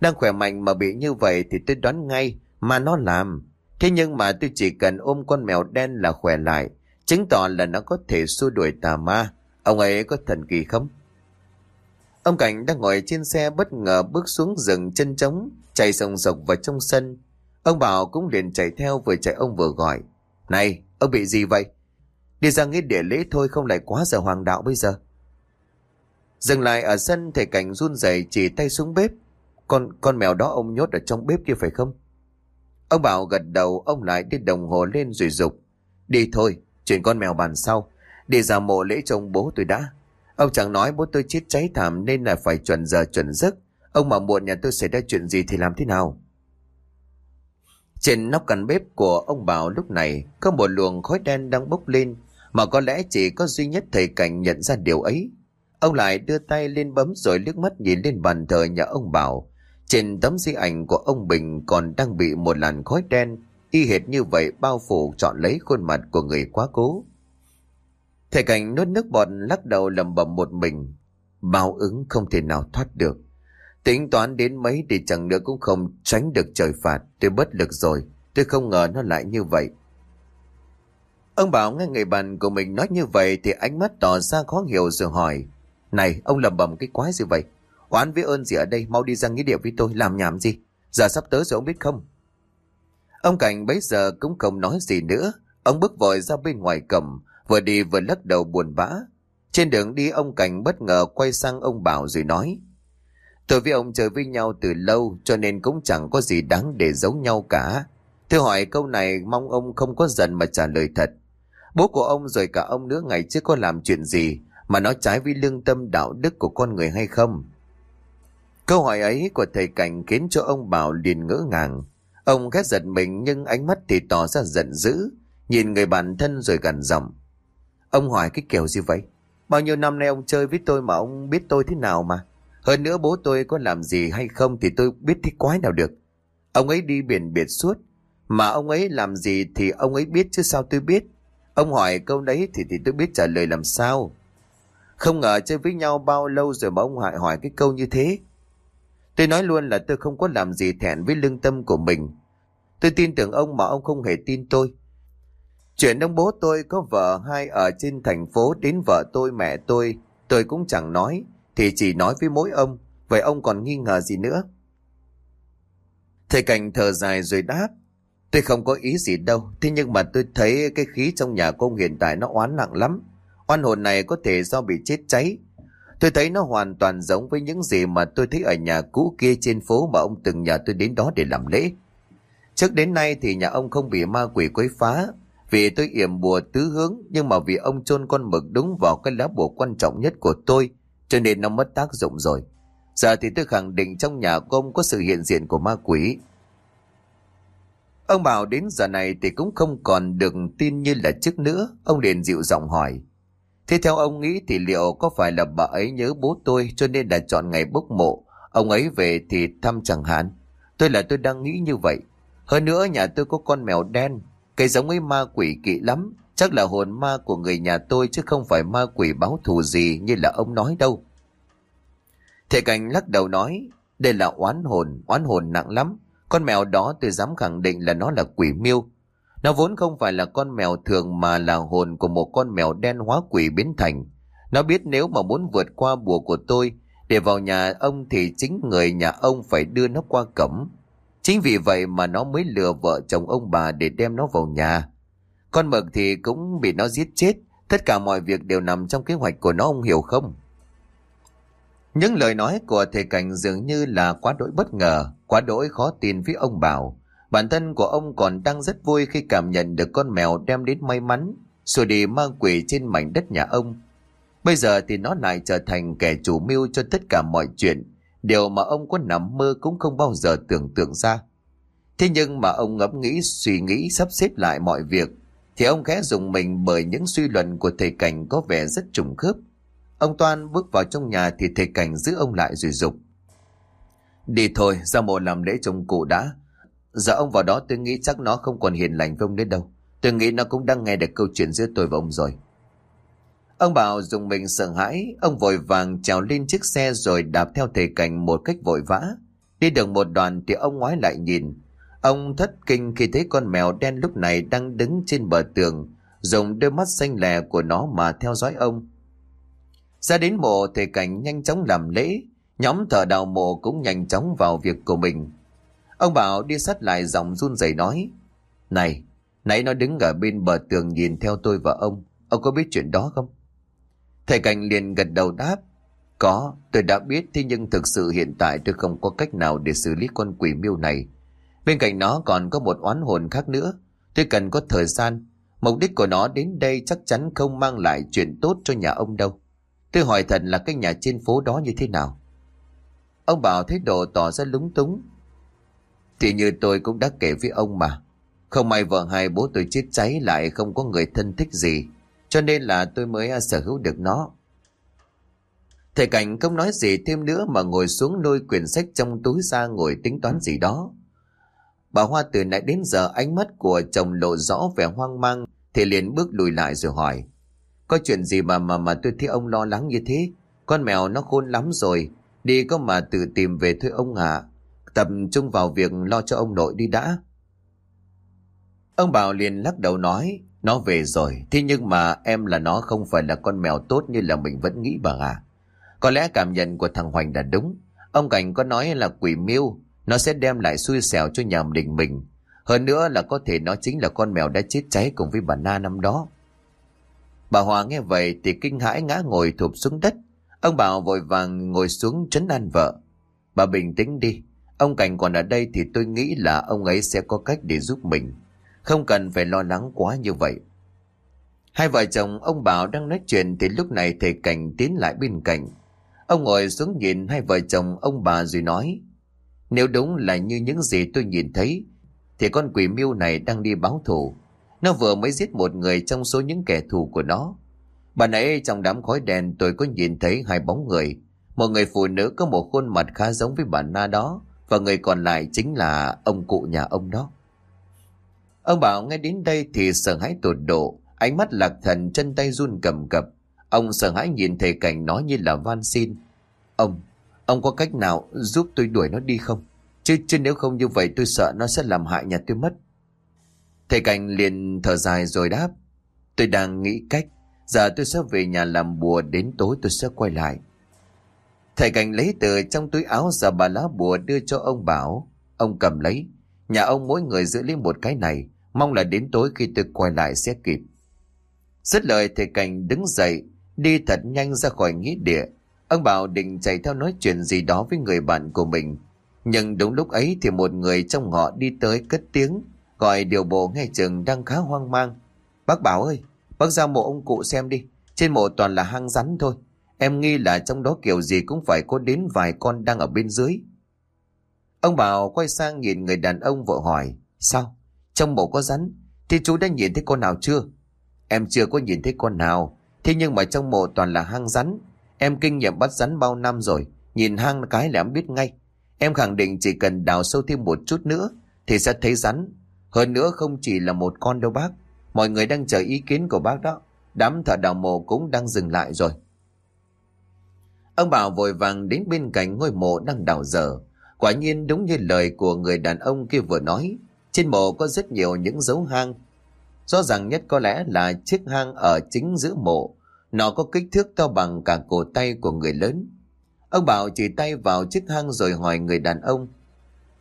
Đang khỏe mạnh mà bị như vậy thì tôi đoán ngay mà nó làm. Thế nhưng mà tôi chỉ cần ôm con mèo đen là khỏe lại, chứng tỏ là nó có thể xua đuổi tà ma. Ông ấy có thần kỳ không? Ông Cảnh đang ngồi trên xe bất ngờ bước xuống rừng chân trống, chạy sồng sộc vào trong sân. Ông Bảo cũng liền chạy theo vừa chạy ông vừa gọi. Này, ông bị gì vậy? Đi ra nghĩa địa lễ thôi không lại quá giờ hoàng đạo bây giờ. Dừng lại ở sân thầy Cảnh run rẩy chỉ tay xuống bếp. Con con mèo đó ông nhốt ở trong bếp kia phải không? Ông Bảo gật đầu, ông lại đi đồng hồ lên rồi dục Đi thôi, chuyện con mèo bàn sau. Đi ra mộ lễ chồng bố tôi đã. Ông chẳng nói bố tôi chết cháy thảm nên là phải chuẩn giờ chuẩn giấc. Ông mà muộn nhà tôi xảy ra chuyện gì thì làm thế nào? Trên nóc căn bếp của ông Bảo lúc này có một luồng khói đen đang bốc lên, mà có lẽ chỉ có duy nhất thầy Cảnh nhận ra điều ấy. Ông lại đưa tay lên bấm rồi liếc mắt nhìn lên bàn thờ nhà ông Bảo. Trên tấm di ảnh của ông Bình còn đang bị một làn khói đen, y hệt như vậy bao phủ chọn lấy khuôn mặt của người quá cố. Thầy Cảnh nuốt nước bọt lắc đầu lầm bầm một mình. Báo ứng không thể nào thoát được. Tính toán đến mấy thì chẳng nữa cũng không tránh được trời phạt. Tôi bất lực rồi. Tôi không ngờ nó lại như vậy. Ông bảo nghe người bạn của mình nói như vậy thì ánh mắt tỏ ra khó hiểu rồi hỏi. Này, ông lầm bầm cái quái gì vậy? Oán với ơn gì ở đây, mau đi ra nghĩa địa với tôi, làm nhảm gì? Giờ sắp tới rồi ông biết không? Ông Cảnh bấy giờ cũng không nói gì nữa. Ông bước vội ra bên ngoài cầm, vừa đi vừa lắc đầu buồn bã. Trên đường đi ông Cảnh bất ngờ quay sang ông Bảo rồi nói. Tôi với ông chơi với nhau từ lâu cho nên cũng chẳng có gì đáng để giấu nhau cả. Tôi hỏi câu này mong ông không có giận mà trả lời thật. Bố của ông rồi cả ông nữa ngày trước có làm chuyện gì mà nó trái với lương tâm đạo đức của con người hay không? Câu hỏi ấy của thầy Cảnh khiến cho ông Bảo liền ngỡ ngàng. Ông ghét giật mình nhưng ánh mắt thì tỏ ra giận dữ, nhìn người bạn thân rồi gần giọng. Ông hỏi cái kiểu gì vậy? Bao nhiêu năm nay ông chơi với tôi mà ông biết tôi thế nào mà. Hơn nữa bố tôi có làm gì hay không thì tôi biết thế quái nào được. Ông ấy đi biển biệt suốt. Mà ông ấy làm gì thì ông ấy biết chứ sao tôi biết. Ông hỏi câu đấy thì thì tôi biết trả lời làm sao. Không ngờ chơi với nhau bao lâu rồi mà ông hỏi hỏi cái câu như thế. Tôi nói luôn là tôi không có làm gì thẹn với lương tâm của mình. Tôi tin tưởng ông mà ông không hề tin tôi. Chuyện ông bố tôi có vợ hai ở trên thành phố đến vợ tôi mẹ tôi, tôi cũng chẳng nói, thì chỉ nói với mỗi ông, vậy ông còn nghi ngờ gì nữa? Thầy Cảnh thở dài rồi đáp, tôi không có ý gì đâu, thế nhưng mà tôi thấy cái khí trong nhà cô hiện tại nó oán nặng lắm. Oan hồn này có thể do bị chết cháy, Tôi thấy nó hoàn toàn giống với những gì mà tôi thấy ở nhà cũ kia trên phố mà ông từng nhờ tôi đến đó để làm lễ. Trước đến nay thì nhà ông không bị ma quỷ quấy phá, vì tôi yểm bùa tứ hướng nhưng mà vì ông chôn con mực đúng vào cái lá bùa quan trọng nhất của tôi, cho nên nó mất tác dụng rồi. Giờ thì tôi khẳng định trong nhà của ông có sự hiện diện của ma quỷ. Ông bảo đến giờ này thì cũng không còn được tin như là trước nữa. Ông liền dịu giọng hỏi. Thế theo ông nghĩ thì liệu có phải là bà ấy nhớ bố tôi cho nên đã chọn ngày bốc mộ, ông ấy về thì thăm chẳng hạn. Tôi là tôi đang nghĩ như vậy. Hơn nữa nhà tôi có con mèo đen, cái giống ấy ma quỷ kỵ lắm, chắc là hồn ma của người nhà tôi chứ không phải ma quỷ báo thù gì như là ông nói đâu. Thầy Cảnh lắc đầu nói, đây là oán hồn, oán hồn nặng lắm. Con mèo đó tôi dám khẳng định là nó là quỷ miêu. Nó vốn không phải là con mèo thường mà là hồn của một con mèo đen hóa quỷ biến thành. Nó biết nếu mà muốn vượt qua bùa của tôi để vào nhà ông thì chính người nhà ông phải đưa nó qua cổng. Chính vì vậy mà nó mới lừa vợ chồng ông bà để đem nó vào nhà. Con mực thì cũng bị nó giết chết. Tất cả mọi việc đều nằm trong kế hoạch của nó ông hiểu không? Những lời nói của thầy Cảnh dường như là quá đỗi bất ngờ, quá đỗi khó tin với ông Bảo. Bản thân của ông còn đang rất vui khi cảm nhận được con mèo đem đến may mắn, xua đi ma quỷ trên mảnh đất nhà ông. Bây giờ thì nó lại trở thành kẻ chủ mưu cho tất cả mọi chuyện, điều mà ông có nằm mơ cũng không bao giờ tưởng tượng ra. Thế nhưng mà ông ngẫm nghĩ suy nghĩ sắp xếp lại mọi việc, thì ông khẽ dùng mình bởi những suy luận của thầy Cảnh có vẻ rất trùng khớp. Ông Toan bước vào trong nhà thì thầy Cảnh giữ ông lại rồi dục Đi thôi, ra mộ làm lễ trông cụ đã, Giờ ông vào đó tôi nghĩ chắc nó không còn hiền lành với ông đến đâu. Tôi nghĩ nó cũng đang nghe được câu chuyện giữa tôi và ông rồi. Ông Bảo dùng mình sợ hãi, ông vội vàng trèo lên chiếc xe rồi đạp theo thầy cảnh một cách vội vã. Đi được một đoạn thì ông ngoái lại nhìn. Ông thất kinh khi thấy con mèo đen lúc này đang đứng trên bờ tường, dùng đôi mắt xanh lè của nó mà theo dõi ông. Ra đến mộ thầy cảnh nhanh chóng làm lễ, nhóm thợ đào mộ cũng nhanh chóng vào việc của mình. Ông Bảo đi sát lại giọng run rẩy nói. Này, nãy nó đứng ở bên bờ tường nhìn theo tôi và ông. Ông có biết chuyện đó không? Thầy Cảnh liền gật đầu đáp. Có, tôi đã biết thế nhưng thực sự hiện tại tôi không có cách nào để xử lý con quỷ miêu này. Bên cạnh nó còn có một oán hồn khác nữa. Tôi cần có thời gian. Mục đích của nó đến đây chắc chắn không mang lại chuyện tốt cho nhà ông đâu. Tôi hỏi thật là cái nhà trên phố đó như thế nào? Ông bảo thái độ tỏ ra lúng túng. Thì như tôi cũng đã kể với ông mà. Không may vợ hai bố tôi chết cháy lại không có người thân thích gì. Cho nên là tôi mới à, sở hữu được nó. Thầy Cảnh không nói gì thêm nữa mà ngồi xuống lôi quyển sách trong túi ra ngồi tính toán gì đó. Bà Hoa từ nãy đến giờ ánh mắt của chồng lộ rõ vẻ hoang mang, thì liền bước lùi lại rồi hỏi. Có chuyện gì mà mà mà tôi thấy ông lo lắng như thế? Con mèo nó khôn lắm rồi. Đi có mà tự tìm về thôi ông ạ. Tập trung vào việc lo cho ông nội đi đã. Ông Bảo liền lắc đầu nói. Nó về rồi. Thế nhưng mà em là nó không phải là con mèo tốt như là mình vẫn nghĩ bà à. Có lẽ cảm nhận của thằng Hoành đã đúng. Ông Cảnh có nói là quỷ miêu. Nó sẽ đem lại xui xẻo cho nhà đình mình. Hơn nữa là có thể nó chính là con mèo đã chết cháy cùng với bà Na năm đó. Bà Hòa nghe vậy thì kinh hãi ngã ngồi thụp xuống đất. Ông Bảo vội vàng ngồi xuống trấn an vợ. Bà bình tĩnh đi. Ông Cảnh còn ở đây thì tôi nghĩ là ông ấy sẽ có cách để giúp mình. Không cần phải lo lắng quá như vậy. Hai vợ chồng ông Bảo đang nói chuyện thì lúc này thầy Cảnh tiến lại bên cạnh. Ông ngồi xuống nhìn hai vợ chồng ông bà rồi nói. Nếu đúng là như những gì tôi nhìn thấy, thì con quỷ miêu này đang đi báo thù. Nó vừa mới giết một người trong số những kẻ thù của nó. Bà nãy trong đám khói đèn tôi có nhìn thấy hai bóng người. Một người phụ nữ có một khuôn mặt khá giống với bà Na đó, và người còn lại chính là ông cụ nhà ông đó. Ông bảo nghe đến đây thì sợ hãi tột độ, ánh mắt lạc thần chân tay run cầm cập. Ông sợ hãi nhìn thầy cảnh nói như là van xin. Ông, ông có cách nào giúp tôi đuổi nó đi không? Chứ, chứ nếu không như vậy tôi sợ nó sẽ làm hại nhà tôi mất. Thầy cảnh liền thở dài rồi đáp. Tôi đang nghĩ cách. Giờ tôi sẽ về nhà làm bùa đến tối tôi sẽ quay lại. Thầy cảnh lấy từ trong túi áo ra bà lá bùa đưa cho ông bảo. Ông cầm lấy. Nhà ông mỗi người giữ lấy một cái này. Mong là đến tối khi tôi quay lại sẽ kịp. Rất lời thầy cảnh đứng dậy. Đi thật nhanh ra khỏi nghĩa địa. Ông bảo định chạy theo nói chuyện gì đó với người bạn của mình. Nhưng đúng lúc ấy thì một người trong họ đi tới cất tiếng. Gọi điều bộ nghe chừng đang khá hoang mang. Bác bảo ơi, bác ra mộ ông cụ xem đi. Trên mộ toàn là hang rắn thôi. Em nghi là trong đó kiểu gì cũng phải có đến vài con đang ở bên dưới. Ông Bảo quay sang nhìn người đàn ông vợ hỏi. Sao? Trong mộ có rắn? Thì chú đã nhìn thấy con nào chưa? Em chưa có nhìn thấy con nào. Thế nhưng mà trong mộ toàn là hang rắn. Em kinh nghiệm bắt rắn bao năm rồi. Nhìn hang cái là em biết ngay. Em khẳng định chỉ cần đào sâu thêm một chút nữa, thì sẽ thấy rắn. Hơn nữa không chỉ là một con đâu bác. Mọi người đang chờ ý kiến của bác đó. Đám thợ đào mộ cũng đang dừng lại rồi. Ông Bảo vội vàng đến bên cạnh ngôi mộ đang đào dở. Quả nhiên đúng như lời của người đàn ông kia vừa nói. Trên mộ có rất nhiều những dấu hang. Rõ ràng nhất có lẽ là chiếc hang ở chính giữa mộ. Nó có kích thước to bằng cả cổ tay của người lớn. Ông Bảo chỉ tay vào chiếc hang rồi hỏi người đàn ông.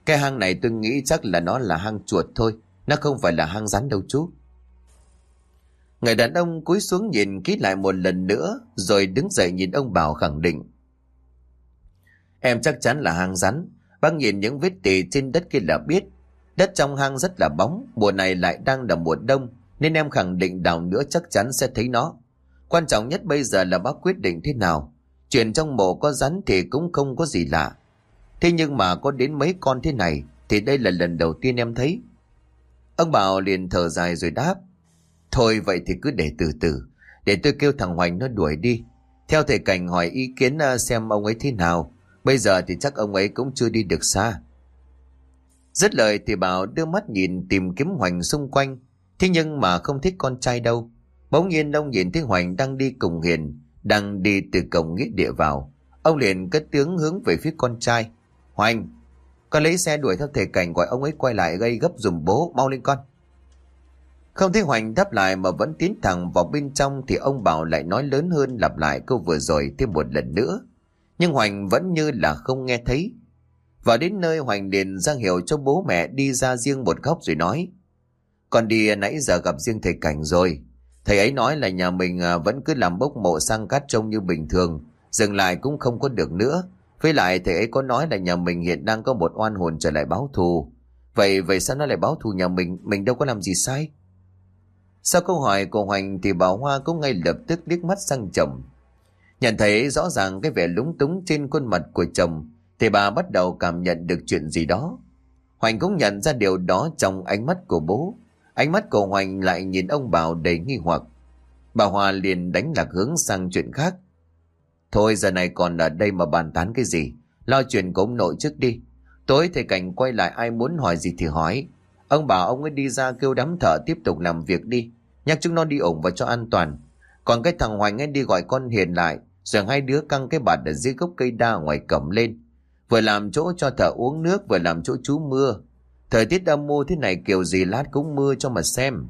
Cái hang này tôi nghĩ chắc là nó là hang chuột thôi. Nó không phải là hang rắn đâu chú. Người đàn ông cúi xuống nhìn kỹ lại một lần nữa, rồi đứng dậy nhìn ông Bảo khẳng định. Em chắc chắn là hang rắn. Bác nhìn những vết tì trên đất kia là biết. Đất trong hang rất là bóng, mùa này lại đang là mùa đông, nên em khẳng định đào nữa chắc chắn sẽ thấy nó. Quan trọng nhất bây giờ là bác quyết định thế nào. Chuyện trong mộ có rắn thì cũng không có gì lạ. Thế nhưng mà có đến mấy con thế này thì đây là lần đầu tiên em thấy. Ông Bảo liền thở dài rồi đáp. Thôi vậy thì cứ để từ từ. Để tôi kêu thằng Hoành nó đuổi đi. Theo thầy Cảnh hỏi ý kiến à, xem ông ấy thế nào. Bây giờ thì chắc ông ấy cũng chưa đi được xa. Dứt lời thì Bảo đưa mắt nhìn tìm kiếm Hoành xung quanh. Thế nhưng mà không thích con trai đâu. Bỗng nhiên ông nhìn thấy Hoành đang đi cùng Hiền. Đang đi từ cổng nghĩa địa vào. Ông liền cất tiếng hướng về phía con trai. Hoành, con lấy xe đuổi theo thể Cảnh gọi ông ấy quay lại gây gấp dùm bố. Mau lên con. Không thấy Hoành đáp lại mà vẫn tiến thẳng vào bên trong thì ông Bảo lại nói lớn hơn lặp lại câu vừa rồi thêm một lần nữa. Nhưng Hoành vẫn như là không nghe thấy. Vào đến nơi Hoành liền ra hiệu cho bố mẹ đi ra riêng một góc rồi nói. Con đi, nãy giờ gặp riêng thầy Cảnh rồi. Thầy ấy nói là nhà mình à, vẫn cứ làm bốc mộ sang cát trông như bình thường. Dừng lại cũng không có được nữa. Với lại thầy ấy có nói là nhà mình hiện đang có một oan hồn trở lại báo thù. Vậy vậy sao nó lại báo thù nhà mình Mình đâu có làm gì sai Sau câu hỏi của Hoành Thì bà Hoa cũng ngay lập tức liếc mắt sang chồng Nhận thấy rõ ràng cái vẻ lúng túng trên khuôn mặt của chồng thì bà bắt đầu cảm nhận được chuyện gì đó. Hoành cũng nhận ra điều đó trong ánh mắt của bố. Ánh mắt của Hoành lại nhìn ông Bảo đầy nghi hoặc. Bà hòa liền đánh lạc hướng sang chuyện khác. Thôi, giờ này còn ở đây mà bàn tán cái gì? Lo chuyện của ông nội trước đi. Tối thầy Cảnh quay lại ai muốn hỏi gì thì hỏi. Ông bảo ông ấy đi ra kêu đám thợ tiếp tục làm việc đi. Nhắc chúng nó đi ổn và cho an toàn. Còn cái thằng Hoành ấy đi gọi con Hiền lại, Rồi hai đứa căng cái bạt ở dưới gốc cây đa ngoài cẩm lên. Vừa làm chỗ cho thợ uống nước, Vừa làm chỗ chú mưa. Thời tiết âm mưu thế này, kiểu gì lát cũng mưa cho mà xem.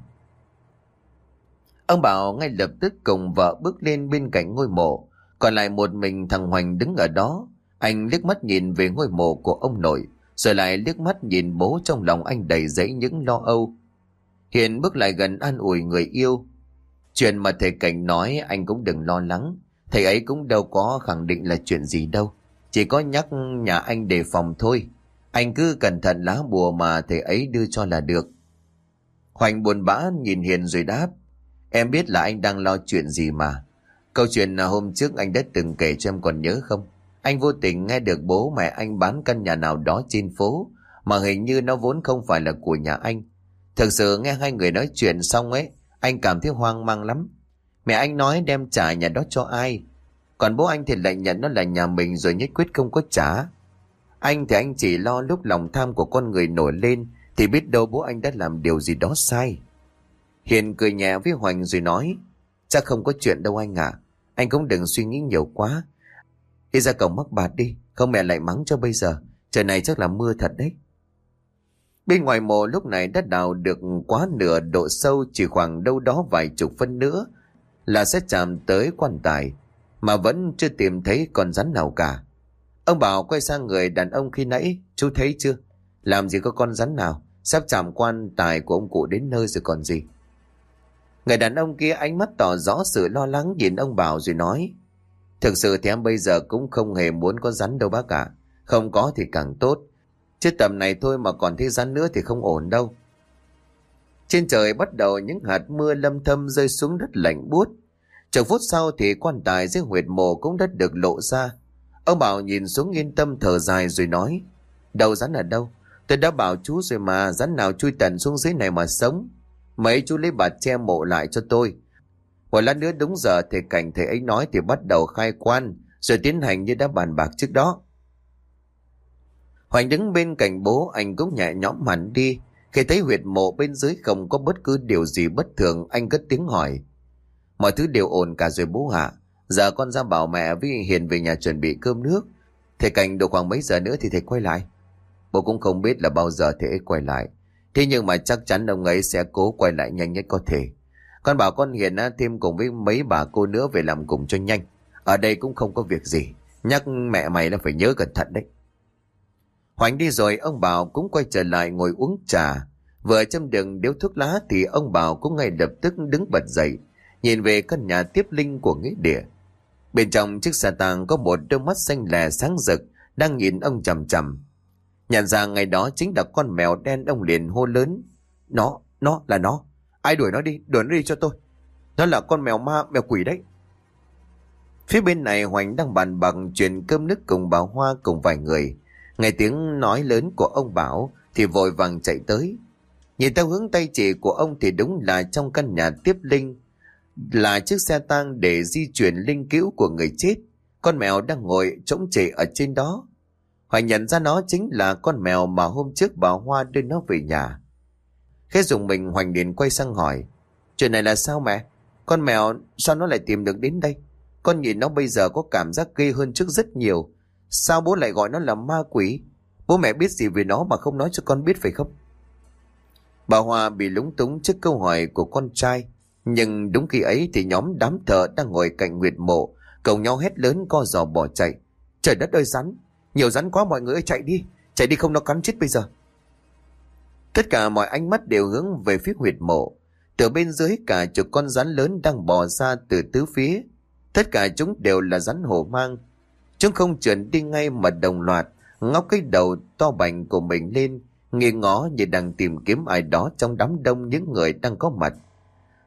Ông Bảo ngay lập tức cùng vợ bước lên bên cạnh ngôi mộ. Còn lại một mình thằng Hoành đứng ở đó. Anh liếc mắt nhìn về ngôi mộ của ông nội, Rồi lại liếc mắt nhìn bố trong lòng anh đầy dẫy những lo âu. Hiền bước lại gần an ủi người yêu. Chuyện mà thầy Cảnh nói anh cũng đừng lo lắng. Thầy ấy cũng đâu có khẳng định là chuyện gì đâu. Chỉ có nhắc nhà anh đề phòng thôi. Anh cứ cẩn thận lá bùa mà thầy ấy đưa cho là được. Hoành buồn bã nhìn Hiền rồi đáp, Em biết là anh đang lo chuyện gì mà. Câu chuyện là hôm trước anh đã từng kể cho em còn nhớ không? Anh vô tình nghe được bố mẹ anh bán căn nhà nào đó trên phố, Mà hình như nó vốn không phải là của nhà anh. Thực sự nghe hai người nói chuyện xong ấy, Anh cảm thấy hoang mang lắm. Mẹ anh nói đem trả nhà đó cho ai? Còn bố anh thì lại nhận nó là nhà mình rồi nhất quyết không có trả. Anh thì anh chỉ lo lúc lòng tham của con người nổi lên, Thì biết đâu bố anh đã làm điều gì đó sai. Hiền cười nhẹ với Hoành rồi nói, Chắc không có chuyện đâu anh ạ. Anh cũng đừng suy nghĩ nhiều quá. Đi ra cổng mắc bạt đi, Không mẹ lại mắng cho bây giờ. Trời này chắc là mưa thật đấy. Bên ngoài mộ lúc này đã đào được quá nửa độ sâu, Chỉ khoảng đâu đó vài chục phân nữa, Là sẽ chạm tới quan tài. Mà vẫn chưa tìm thấy con rắn nào cả. Ông Bảo quay sang người đàn ông khi nãy, Chú thấy chưa? Làm gì có con rắn nào? Sắp chạm quan tài của ông cụ đến nơi rồi còn gì? Người đàn ông kia ánh mắt tỏ rõ sự lo lắng nhìn ông Bảo rồi nói, Thực sự thì em bây giờ cũng không hề muốn có rắn đâu bác cả Không có thì càng tốt. Chứ tầm này thôi mà còn thấy rắn nữa thì không ổn đâu. Trên trời bắt đầu những hạt mưa lâm thâm rơi xuống đất lạnh buốt. Chừng phút sau thì quan tài dưới huyệt mộ cũng đã được lộ ra Ông Bảo nhìn xuống yên tâm thở dài rồi nói đầu rắn ở đâu Tôi đã bảo chú rồi mà Rắn nào chui tận xuống dưới này mà sống Mấy chú lấy bạt che mộ lại cho tôi. Một lát nữa đúng giờ thì cảnh thầy ấy nói thì bắt đầu khai quan, rồi tiến hành như đã bàn bạc trước đó. Hoành đứng bên cạnh bố, anh cũng nhẹ nhõm hẳn đi. Khi thấy huyệt mộ bên dưới không có bất cứ điều gì bất thường, anh cất tiếng hỏi. Mọi thứ đều ổn cả rồi bố hả? Giờ con ra bảo mẹ với Hiền về nhà chuẩn bị cơm nước. Thầy cảnh được khoảng mấy giờ nữa thì thầy quay lại. Bố cũng không biết là bao giờ thầy ấy quay lại. Thế nhưng mà chắc chắn ông ấy sẽ cố quay lại nhanh nhất có thể. Con bảo con Hiền thêm cùng với mấy bà cô nữa về làm cùng cho nhanh. Ở đây cũng không có việc gì. Nhắc mẹ mày là phải nhớ cẩn thận đấy. Hoành đi rồi, ông Bảo cũng quay trở lại ngồi uống trà. Vừa châm đường điếu thuốc lá thì ông Bảo cũng ngay lập tức đứng bật dậy. Nhìn về căn nhà tiếp linh của nghĩa địa. Bên trong chiếc xe tàng có một đôi mắt xanh lè sáng rực đang nhìn ông chầm chầm. Nhận ra ngày đó chính là con mèo đen ông liền hô lớn. Nó, nó là nó. Ai đuổi nó đi, đuổi nó đi cho tôi. Nó là con mèo ma, mèo quỷ đấy. Phía bên này Hoành đang bàn bằng chuyện cơm nước cùng bà Hoa cùng vài người. Nghe tiếng nói lớn của ông Bảo thì vội vàng chạy tới. Nhìn theo hướng tay chỉ của ông thì đúng là trong căn nhà tiếp linh. Là chiếc xe tang để di chuyển linh cữu của người chết. Con mèo đang ngồi trống trề ở trên đó. Hoài nhận ra nó chính là con mèo mà hôm trước bà Hoa đưa nó về nhà. Khẽ dùng mình Hoành liền quay sang hỏi. Chuyện này là sao mẹ? Con mèo, sao nó lại tìm được đến đây? Con nhìn nó bây giờ có cảm giác ghê hơn trước rất nhiều. Sao bố lại gọi nó là ma quỷ? Bố mẹ biết gì về nó mà không nói cho con biết phải không? Bà Hoa bị lúng túng trước câu hỏi của con trai. Nhưng đúng khi ấy thì nhóm đám thợ đang ngồi cạnh nguyệt mộ, cầu nhau hét lớn co giò bỏ chạy. Trời đất ơi rắn, nhiều rắn quá mọi người ơi chạy đi Chạy đi không nó cắn chết bây giờ Tất cả mọi ánh mắt đều hướng về phía huyệt mộ Từ bên dưới cả chục con rắn lớn đang bò ra từ tứ phía Tất cả chúng đều là rắn hổ mang Chúng không chuyển đi ngay mà đồng loạt Ngóc cái đầu to bành của mình lên nghiêng ngó như đang tìm kiếm ai đó trong đám đông những người đang có mặt.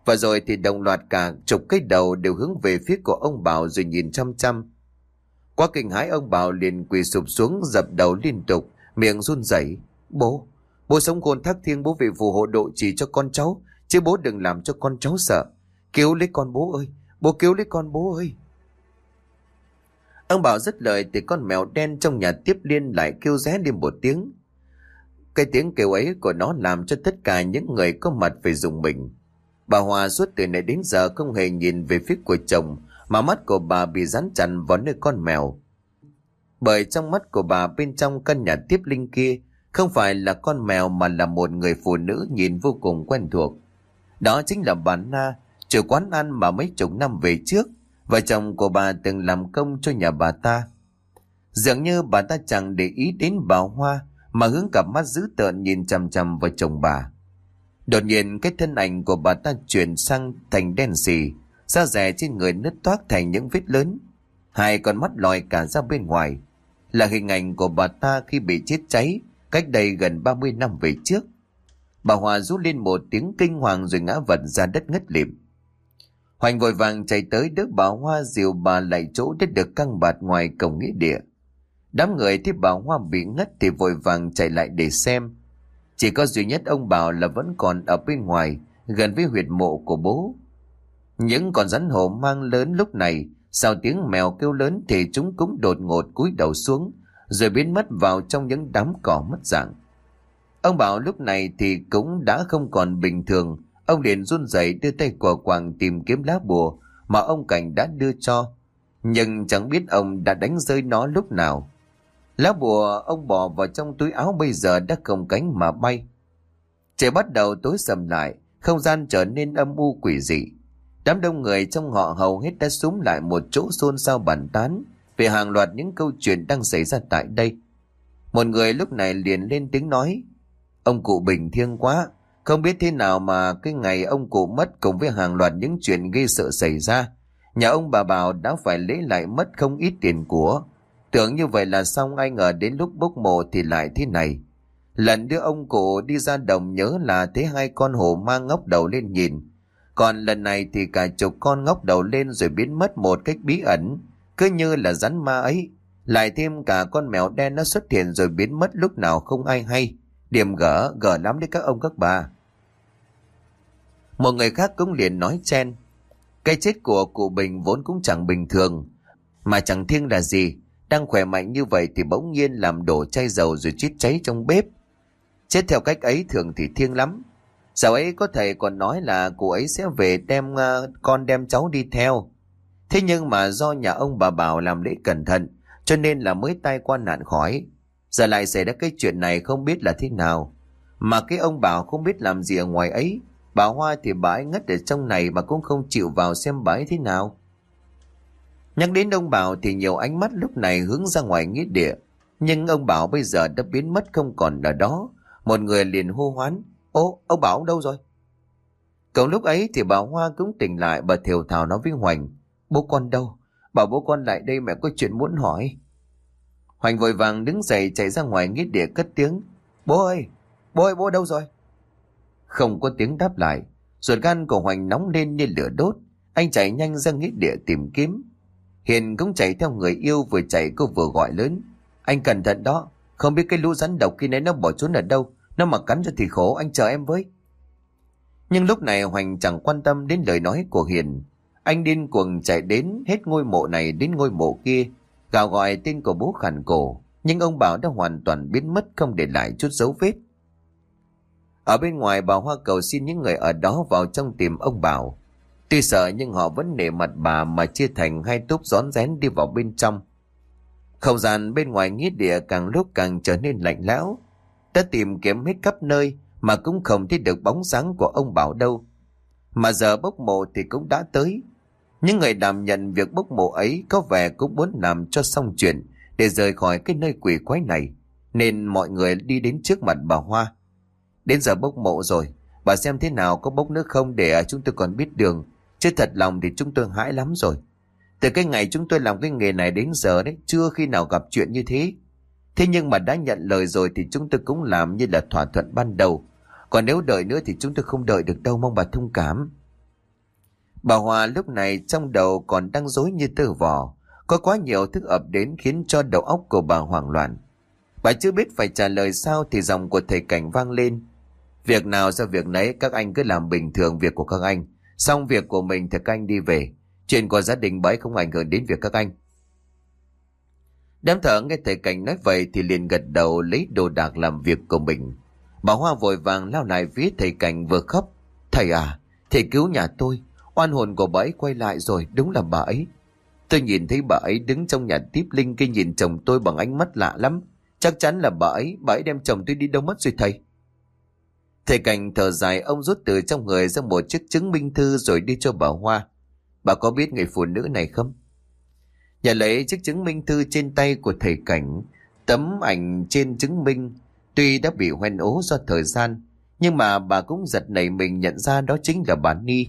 Và rồi thì đồng loạt cả chục cái đầu đều hướng về phía của ông Bảo rồi nhìn chăm chăm. Quá kinh hãi ông Bảo liền quỳ sụp xuống dập đầu liên tục, miệng run rẩy. Bố, bố sống khôn thác thiên bố về phù hộ độ trì cho con cháu, chứ bố đừng làm cho con cháu sợ. Cứu lấy con bố ơi, bố cứu lấy con bố ơi. Ông Bảo rất lời thì con mèo đen trong nhà tiếp liên lại kêu ré lên một tiếng. Cái tiếng kêu ấy của nó làm cho tất cả những người có mặt phải dùng mình. Bà Hòa suốt từ nãy đến giờ không hề nhìn về phía của chồng, mà mắt của bà bị dán chặn vào nơi con mèo. Bởi trong mắt của bà bên trong căn nhà tiếp linh kia không phải là con mèo mà là một người phụ nữ nhìn vô cùng quen thuộc. Đó chính là bà Na, chủ quán ăn mà mấy chục năm về trước, vợ chồng của bà từng làm công cho nhà bà ta. Dường như bà ta chẳng để ý đến bà Hoa mà hướng cặp mắt dữ tợn nhìn chằm chằm vào chồng bà. Đột nhiên cái thân ảnh của bà ta chuyển sang thành đen xì, da rẻ trên người nứt toát thành những vết lớn. Hai con mắt lòi cả ra bên ngoài, là hình ảnh của bà ta khi bị chết cháy cách đây gần 30 năm về trước. Bà Hòa rút lên một tiếng kinh hoàng rồi ngã vật ra đất ngất lịm. Hoành vội vàng chạy tới đỡ bà Hoa dìu bà lại chỗ đất được căng bạt ngoài cổng nghĩa địa. Đám người thấy bà Hoa bị ngất thì vội vàng chạy lại để xem. Chỉ có duy nhất ông Bảo là vẫn còn ở bên ngoài, gần với huyệt mộ của bố. Những con rắn hổ mang lớn lúc này, sau tiếng mèo kêu lớn thì chúng cũng đột ngột cúi đầu xuống, rồi biến mất vào trong những đám cỏ mất dạng. Ông Bảo lúc này thì cũng đã không còn bình thường, ông liền run rẩy đưa tay của quàng tìm kiếm lá bùa mà ông Cảnh đã đưa cho. Nhưng chẳng biết ông đã đánh rơi nó lúc nào. Lá bùa ông bỏ vào trong túi áo bây giờ đã không cánh mà bay. Trời bắt đầu tối sầm lại, không gian trở nên âm u quỷ dị. Đám đông người trong họ hầu hết đã súng lại một chỗ xôn xao bàn tán về hàng loạt những câu chuyện đang xảy ra tại đây. Một người lúc này liền lên tiếng nói, ông cụ bình thiêng quá, không biết thế nào mà cái ngày ông cụ mất cùng với hàng loạt những chuyện gây sợ xảy ra, nhà ông bà Bảo đã phải lấy lại mất không ít tiền của. Tưởng như vậy là xong ai ngờ đến lúc bốc mộ thì lại thế này. Lần đưa ông cụ đi ra đồng nhớ là thấy hai con hổ mang ngóc đầu lên nhìn. Còn lần này thì cả chục con ngóc đầu lên rồi biến mất một cách bí ẩn, cứ như là rắn ma ấy. Lại thêm cả con mèo đen nó xuất hiện rồi biến mất lúc nào không ai hay. Điểm gỡ, gỡ lắm đấy các ông các bà. Một người khác cũng liền nói chen. Cái chết của cụ Bình vốn cũng chẳng bình thường. Mà chẳng thiêng là gì. Đang khỏe mạnh như vậy thì bỗng nhiên làm đổ chai dầu rồi chít cháy trong bếp. Chết theo cách ấy thường thì thiêng lắm. Dạo ấy có thầy còn nói là cô ấy sẽ về đem uh, con đem cháu đi theo. Thế nhưng mà do nhà ông bà Bảo làm lễ cẩn thận cho nên là mới tai qua nạn khỏi. Giờ lại xảy ra cái chuyện này không biết là thế nào. Mà cái ông Bảo không biết làm gì ở ngoài ấy. Bà Hoa thì bà ấy ngất ở trong này mà cũng không chịu vào xem bà ấy thế nào. Nhắc đến ông Bảo thì nhiều ánh mắt lúc này hướng ra ngoài nghĩa địa. Nhưng ông Bảo bây giờ đã biến mất không còn ở đó. Một người liền hô hoán. Ô, ông Bảo đâu rồi? Cậu lúc ấy thì bà Hoa cũng tỉnh lại bà thiểu thảo nói với Hoành. Bố con đâu? Bảo bố con lại đây mẹ có chuyện muốn hỏi. Hoành vội vàng đứng dậy chạy ra ngoài nghĩa địa cất tiếng. Bố ơi! Bố ơi bố đâu rồi? Không có tiếng đáp lại. Ruột gan của Hoành nóng lên như lửa đốt. Anh chạy nhanh ra nghĩa địa tìm kiếm. Hiền cũng chạy theo người yêu vừa chạy cô vừa gọi lớn. Anh cẩn thận đó. Không biết cái lũ rắn độc khi nãy nó bỏ trốn ở đâu. Nó mà cắn cho thì khổ, anh chờ em với. Nhưng lúc này Hoành chẳng quan tâm đến lời nói của Hiền. Anh điên cuồng chạy đến hết ngôi mộ này đến ngôi mộ kia. Gào gọi tên của bố Khàn cổ. Nhưng ông Bảo đã hoàn toàn biến mất, không để lại chút dấu vết. Ở bên ngoài bà Hoa cầu xin những người ở đó vào trong tìm ông Bảo. Tuy sợ nhưng họ vẫn nể mặt bà mà chia thành hai túp rón rén đi vào bên trong. Không gian bên ngoài nghĩa địa càng lúc càng trở nên lạnh lẽo. Ta tìm kiếm hết khắp nơi mà cũng không thấy được bóng sáng của ông Bảo đâu. Mà giờ bốc mộ thì cũng đã tới. Những người đảm nhận việc bốc mộ ấy có vẻ cũng muốn làm cho xong chuyện để rời khỏi cái nơi quỷ quái này. Nên mọi người đi đến trước mặt bà Hoa. Đến giờ bốc mộ rồi, bà xem thế nào có bốc nước không để chúng tôi còn biết đường. Chứ thật lòng thì chúng tôi hãi lắm rồi. Từ cái ngày chúng tôi làm cái nghề này đến giờ đấy, chưa khi nào gặp chuyện như thế. Thế nhưng mà đã nhận lời rồi thì chúng tôi cũng làm như là thỏa thuận ban đầu. Còn nếu đợi nữa thì chúng tôi không đợi được đâu mong bà thông cảm. Bà Hòa lúc này trong đầu còn đang dối như tơ vò. Có quá nhiều thức ập đến khiến cho đầu óc của bà hoảng loạn. Bà chưa biết phải trả lời sao thì dòng của thầy cảnh vang lên. Việc nào ra việc nấy các anh cứ làm bình thường việc của các anh. Xong việc của mình thì các anh đi về. Chuyện của gia đình bấy không ảnh hưởng đến việc các anh. Đám thở nghe thầy cảnh nói vậy thì liền gật đầu lấy đồ đạc làm việc của mình. Bà Hoa vội vàng lao lại phía thầy cảnh vừa khóc. Thầy à, thầy cứu nhà tôi. Oan hồn của bà ấy quay lại rồi, đúng là bà ấy. Tôi nhìn thấy bà ấy đứng trong nhà tiếp linh kia nhìn chồng tôi bằng ánh mắt lạ lắm. Chắc chắn là bà ấy, bà ấy đem chồng tôi đi đâu mất rồi thầy. Thầy cảnh thở dài ông rút từ trong người ra một chiếc chứng minh thư rồi đi cho bà Hoa. Bà có biết người phụ nữ này không? Nhà lấy chiếc chứng minh thư trên tay của thầy cảnh, tấm ảnh trên chứng minh tuy đã bị hoen ố do thời gian, nhưng mà bà cũng giật nảy mình nhận ra đó chính là bà Ni.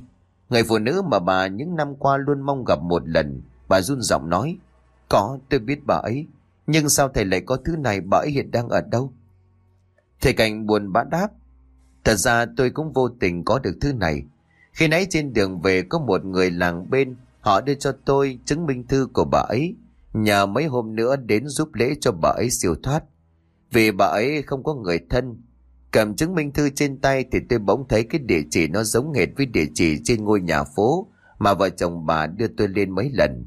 Người phụ nữ mà bà những năm qua luôn mong gặp một lần, bà run giọng nói. Có, tôi biết bà ấy, nhưng sao thầy lại có thứ này bà ấy hiện đang ở đâu? Thầy cảnh buồn bã đáp. Thật ra tôi cũng vô tình có được thứ này. Khi nãy trên đường về có một người làng bên Họ đưa cho tôi chứng minh thư của bà ấy, nhờ mấy hôm nữa đến giúp lễ cho bà ấy siêu thoát. Vì bà ấy không có người thân, cầm chứng minh thư trên tay thì tôi bỗng thấy cái địa chỉ nó giống hệt với địa chỉ trên ngôi nhà phố mà vợ chồng bà đưa tôi lên mấy lần.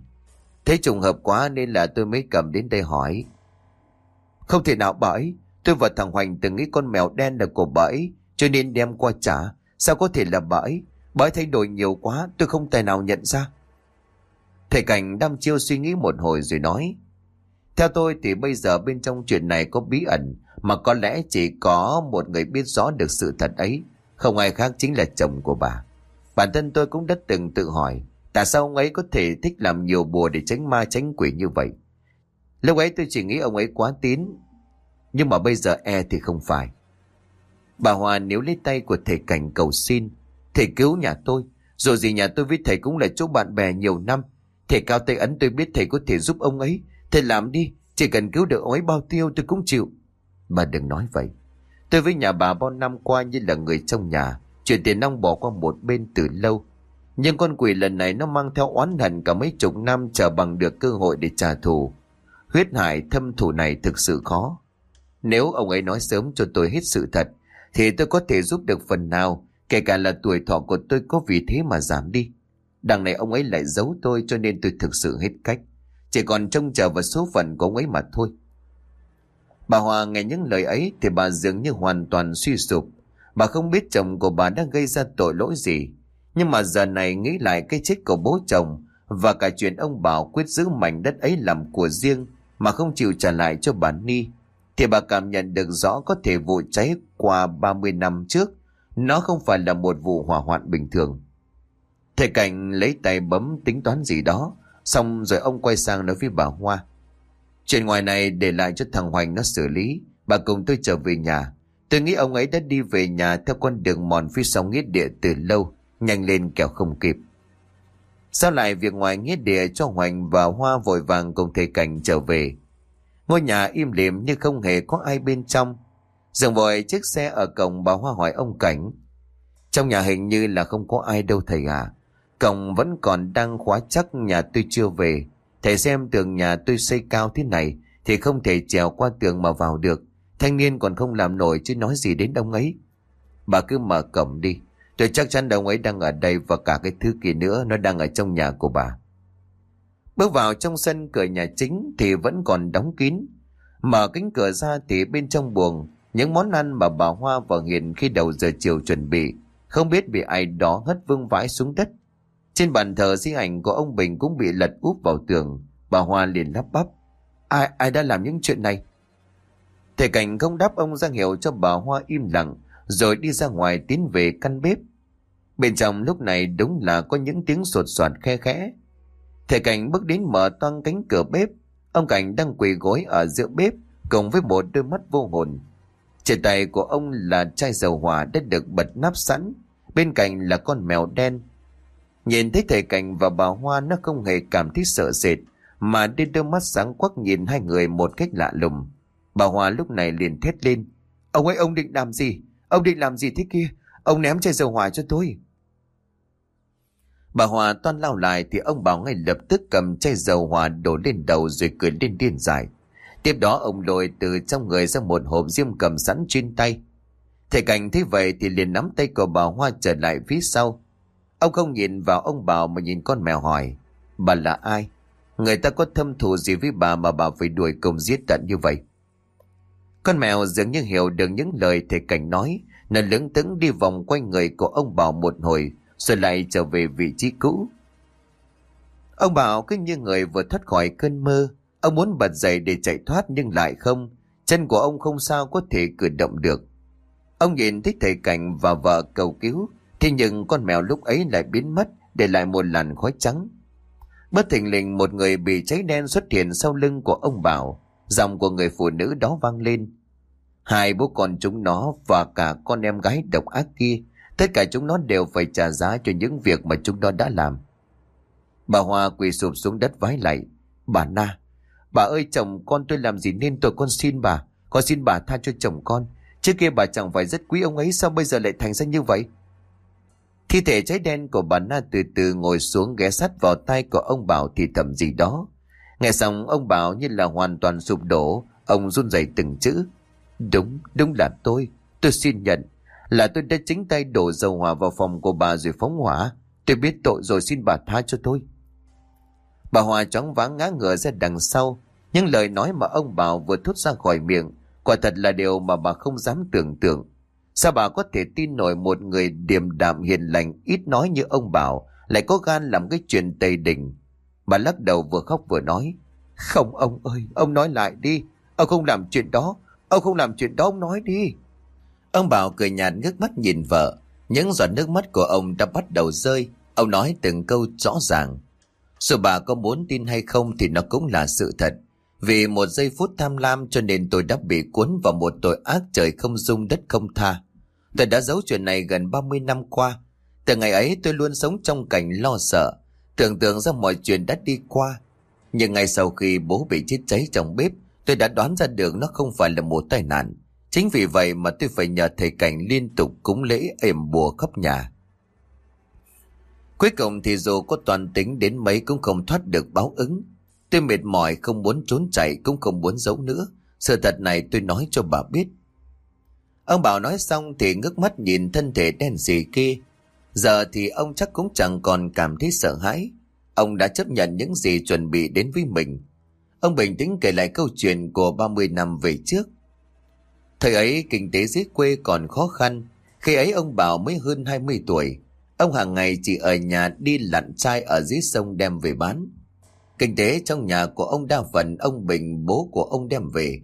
Thế trùng hợp quá nên là tôi mới cầm đến đây hỏi. Không thể nào bà ấy, tôi và thằng Hoành từng nghĩ con mèo đen là của bà ấy, cho nên đem qua trả. Sao có thể là bà ấy? Bà ấy thay đổi nhiều quá, tôi không tài nào nhận ra. Thầy Cảnh đăm chiêu suy nghĩ một hồi rồi nói. Theo tôi thì bây giờ bên trong chuyện này có bí ẩn mà có lẽ chỉ có một người biết rõ được sự thật ấy. Không ai khác chính là chồng của bà. Bản thân tôi cũng đã từng tự hỏi tại sao ông ấy có thể thích làm nhiều bùa để tránh ma tránh quỷ như vậy. Lúc ấy tôi chỉ nghĩ ông ấy quá tín nhưng mà bây giờ e thì không phải. Bà Hòa nếu lấy tay của thầy Cảnh cầu xin Thầy cứu nhà tôi Rồi gì nhà tôi với thầy cũng là chỗ bạn bè nhiều năm Thầy cao tay ấn tôi biết thầy có thể giúp ông ấy. Thầy làm đi, chỉ cần cứu được ông ấy bao tiêu tôi cũng chịu. Bà đừng nói vậy. Tôi với nhà bà bao năm qua như là người trong nhà. Chuyện tiền nong bỏ qua một bên từ lâu. Nhưng con quỷ lần này nó mang theo oán hận cả mấy chục năm chờ bằng được cơ hội để trả thù. Huyết hải thâm thù này thực sự khó. Nếu ông ấy nói sớm cho tôi hết sự thật, thì tôi có thể giúp được phần nào, kể cả là tuổi thọ của tôi có vì thế mà giảm đi. Đằng này ông ấy lại giấu tôi cho nên tôi thực sự hết cách. Chỉ còn trông chờ vào số phận của ông ấy mà thôi. Bà Hòa nghe những lời ấy thì bà dường như hoàn toàn suy sụp. Bà không biết chồng của bà đã gây ra tội lỗi gì. Nhưng mà giờ này nghĩ lại cái chết của bố chồng và cả chuyện ông Bảo quyết giữ mảnh đất ấy làm của riêng mà không chịu trả lại cho bà Ni thì bà cảm nhận được rõ có thể vụ cháy qua 30 năm trước nó không phải là một vụ hỏa hoạn bình thường. Thầy Cảnh lấy tay bấm tính toán gì đó, xong rồi ông quay sang nói với bà Hoa. Chuyện ngoài này để lại cho thằng Hoành nó xử lý, bà cùng tôi trở về nhà. Tôi nghĩ ông ấy đã đi về nhà theo con đường mòn phía sau nghĩa địa từ lâu, nhanh lên kẻo không kịp. Sao lại việc ngoài nghĩa địa cho Hoành và Hoa vội vàng cùng thầy Cảnh trở về. Ngôi nhà im lìm như không hề có ai bên trong. Dừng vội chiếc xe ở cổng bà Hoa hỏi ông Cảnh. Trong nhà hình như là không có ai đâu thầy à. Cổng vẫn còn đang khóa chắc nhà tôi chưa về. Thầy xem tường nhà tôi xây cao thế này thì không thể trèo qua tường mà vào được. Thanh niên còn không làm nổi chứ nói gì đến ông ấy. Bà cứ mở cổng đi. Tôi chắc chắn ông ấy đang ở đây và cả cái thứ kia nữa nó đang ở trong nhà của bà. Bước vào trong sân cửa nhà chính thì vẫn còn đóng kín. Mở cánh cửa ra thì bên trong buồng những món ăn mà bà Hoa và Hiền khi đầu giờ chiều chuẩn bị không biết bị ai đó hất vương vãi xuống đất. Trên bàn thờ di ảnh của ông Bình cũng bị lật úp vào tường. Bà Hoa liền lắp bắp. Ai, ai đã làm những chuyện này? Thầy cảnh không đáp ông ra hiệu cho bà Hoa im lặng, rồi đi ra ngoài tiến về căn bếp. Bên trong lúc này đúng là có những tiếng sột soạt khe khẽ. Thầy cảnh bước đến mở toang cánh cửa bếp. Ông cảnh đang quỳ gối ở giữa bếp, cùng với một đôi mắt vô hồn. Trên tay của ông là chai dầu hỏa đã được bật nắp sẵn. Bên cạnh là con mèo đen Nhìn thấy thầy Cảnh và bà Hoa nó không hề cảm thấy sợ sệt, mà đi đôi mắt sáng quắc nhìn hai người một cách lạ lùng. Bà Hoa lúc này liền thét lên. Ông ấy ông định làm gì? Ông định làm gì thế kia? Ông ném chai dầu hỏa cho tôi. Bà Hòa toan lao lại thì ông Bảo ngay lập tức cầm chai dầu hòa đổ lên đầu rồi cười lên điên dài. Tiếp đó ông lôi từ trong người ra một hộp diêm cầm sẵn trên tay. Thầy cảnh thấy vậy thì liền nắm tay của bà Hoa trở lại phía sau. Ông không nhìn vào ông Bảo mà nhìn con mèo hỏi. Bà là ai? Người ta có thâm thù gì với bà mà bà phải đuổi công giết tận như vậy? Con mèo dường như hiểu được những lời thầy cảnh nói, nên lững tững đi vòng quanh người của ông Bảo một hồi, rồi lại trở về vị trí cũ. Ông Bảo cứ như người vừa thoát khỏi cơn mơ, ông muốn bật dậy để chạy thoát nhưng lại không, chân của ông không sao có thể cử động được. Ông nhìn thấy thầy cảnh và vợ cầu cứu, thế nhưng con mèo lúc ấy lại biến mất, để lại một làn khói trắng. Bất thình lình một người bị cháy đen xuất hiện sau lưng của ông Bảo, Giọng của người phụ nữ đó vang lên. Hai bố con chúng nó và cả con em gái độc ác kia, tất cả chúng nó đều phải trả giá cho những việc mà chúng nó đã làm. Bà Hoa quỳ sụp xuống đất vái lại. Bà Na, bà ơi chồng con tôi làm gì nên tôi con xin bà, con xin bà tha cho chồng con. Trước kia bà chẳng phải rất quý ông ấy sao bây giờ lại thành ra như vậy? Thi thể cháy đen của bà Na từ từ ngồi xuống ghé sắt vào tay của ông Bảo thì thầm gì đó. Nghe xong ông bảo như là hoàn toàn sụp đổ, ông run rẩy từng chữ. Đúng, đúng là tôi, tôi xin nhận. Là tôi đã chính tay đổ dầu hỏa vào phòng của bà rồi phóng hỏa. Tôi biết tội rồi xin bà tha cho tôi. Bà Hòa chóng váng ngã ngửa ra đằng sau. Những lời nói mà ông Bảo vừa thốt ra khỏi miệng, quả thật là điều mà bà không dám tưởng tượng. Sao bà có thể tin nổi một người điềm đạm hiền lành, ít nói như ông Bảo, lại có gan làm cái chuyện tây đình, Bà lắc đầu vừa khóc vừa nói. Không ông ơi, ông nói lại đi. Ông không làm chuyện đó. Ông không làm chuyện đó, ông nói đi. Ông Bảo cười nhạt ngước mắt nhìn vợ. Những giọt nước mắt của ông đã bắt đầu rơi. Ông nói từng câu rõ ràng. Dù bà có muốn tin hay không thì nó cũng là sự thật. Vì một giây phút tham lam cho nên tôi đã bị cuốn vào một tội ác trời không dung đất không tha. Tôi đã giấu chuyện này gần 30 năm qua. Từ ngày ấy tôi luôn sống trong cảnh lo sợ. Tưởng tượng ra mọi chuyện đã đi qua. Nhưng ngay sau khi bố bị chết cháy trong bếp, tôi đã đoán ra được nó không phải là một tai nạn. Chính vì vậy mà tôi phải nhờ thầy cảnh liên tục cúng lễ êm bùa khắp nhà. Cuối cùng thì dù có toàn tính đến mấy cũng không thoát được báo ứng. Tôi mệt mỏi, không muốn trốn chạy, cũng không muốn giấu nữa. Sự thật này tôi nói cho bà biết. Ông Bảo nói xong thì ngước mắt nhìn thân thể đen xì kia Giờ thì ông chắc cũng chẳng còn cảm thấy sợ hãi. Ông đã chấp nhận những gì chuẩn bị đến với mình. Ông bình tĩnh kể lại câu chuyện của 30 năm về trước. Thời ấy kinh tế dưới quê còn khó khăn. Khi ấy ông Bảo mới hơn 20 tuổi. Ông hàng ngày chỉ ở nhà đi lặn trai ở dưới sông đem về bán. Kinh tế trong nhà của ông đa phần ông Bình, bố của ông đem về.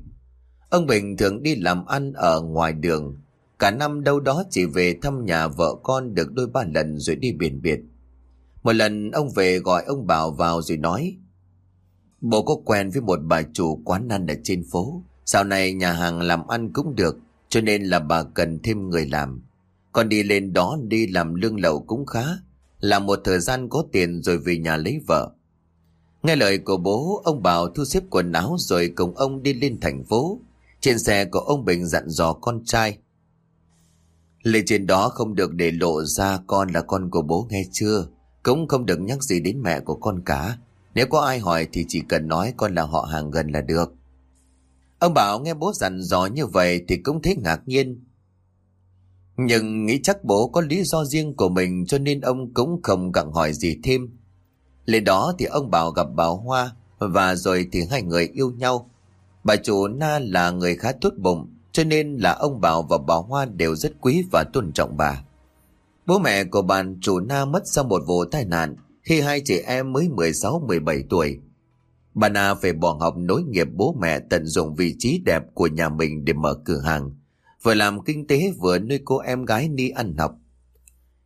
Ông Bình thường đi làm ăn ở ngoài đường Cả năm đâu đó chỉ về thăm nhà vợ con được đôi ba lần rồi đi biển biệt. Một lần ông về gọi ông Bảo vào rồi nói, Bố có quen với một bà chủ quán ăn ở trên phố. Dạo này nhà hàng làm ăn cũng được cho nên là bà cần thêm người làm. Con đi lên đó đi làm lương lậu cũng khá. Làm một thời gian có tiền rồi về nhà lấy vợ. Nghe lời của bố, ông Bảo thu xếp quần áo rồi cùng ông đi lên thành phố. Trên xe của ông Bình dặn dò con trai. Lên trên đó không được để lộ ra con là con của bố nghe chưa? Cũng không được nhắc gì đến mẹ của con cả. Nếu có ai hỏi thì chỉ cần nói con là họ hàng gần là được. Ông Bảo nghe bố dặn dò như vậy thì cũng thấy ngạc nhiên. Nhưng nghĩ chắc bố có lý do riêng của mình cho nên ông cũng không gặng hỏi gì thêm. Lên đó thì ông Bảo gặp bà Hoa và rồi thì hai người yêu nhau. Bà chủ Na là người khá tốt bụng, cho nên là ông Bảo và bà Hoa đều rất quý và tôn trọng bà. Bố mẹ của bà chủ Na mất sau một vụ tai nạn khi hai chị em mới 16-17 tuổi. Bà Na phải bỏ học nối nghiệp bố mẹ tận dụng vị trí đẹp của nhà mình để mở cửa hàng, vừa làm kinh tế vừa nuôi cô em gái đi ăn học.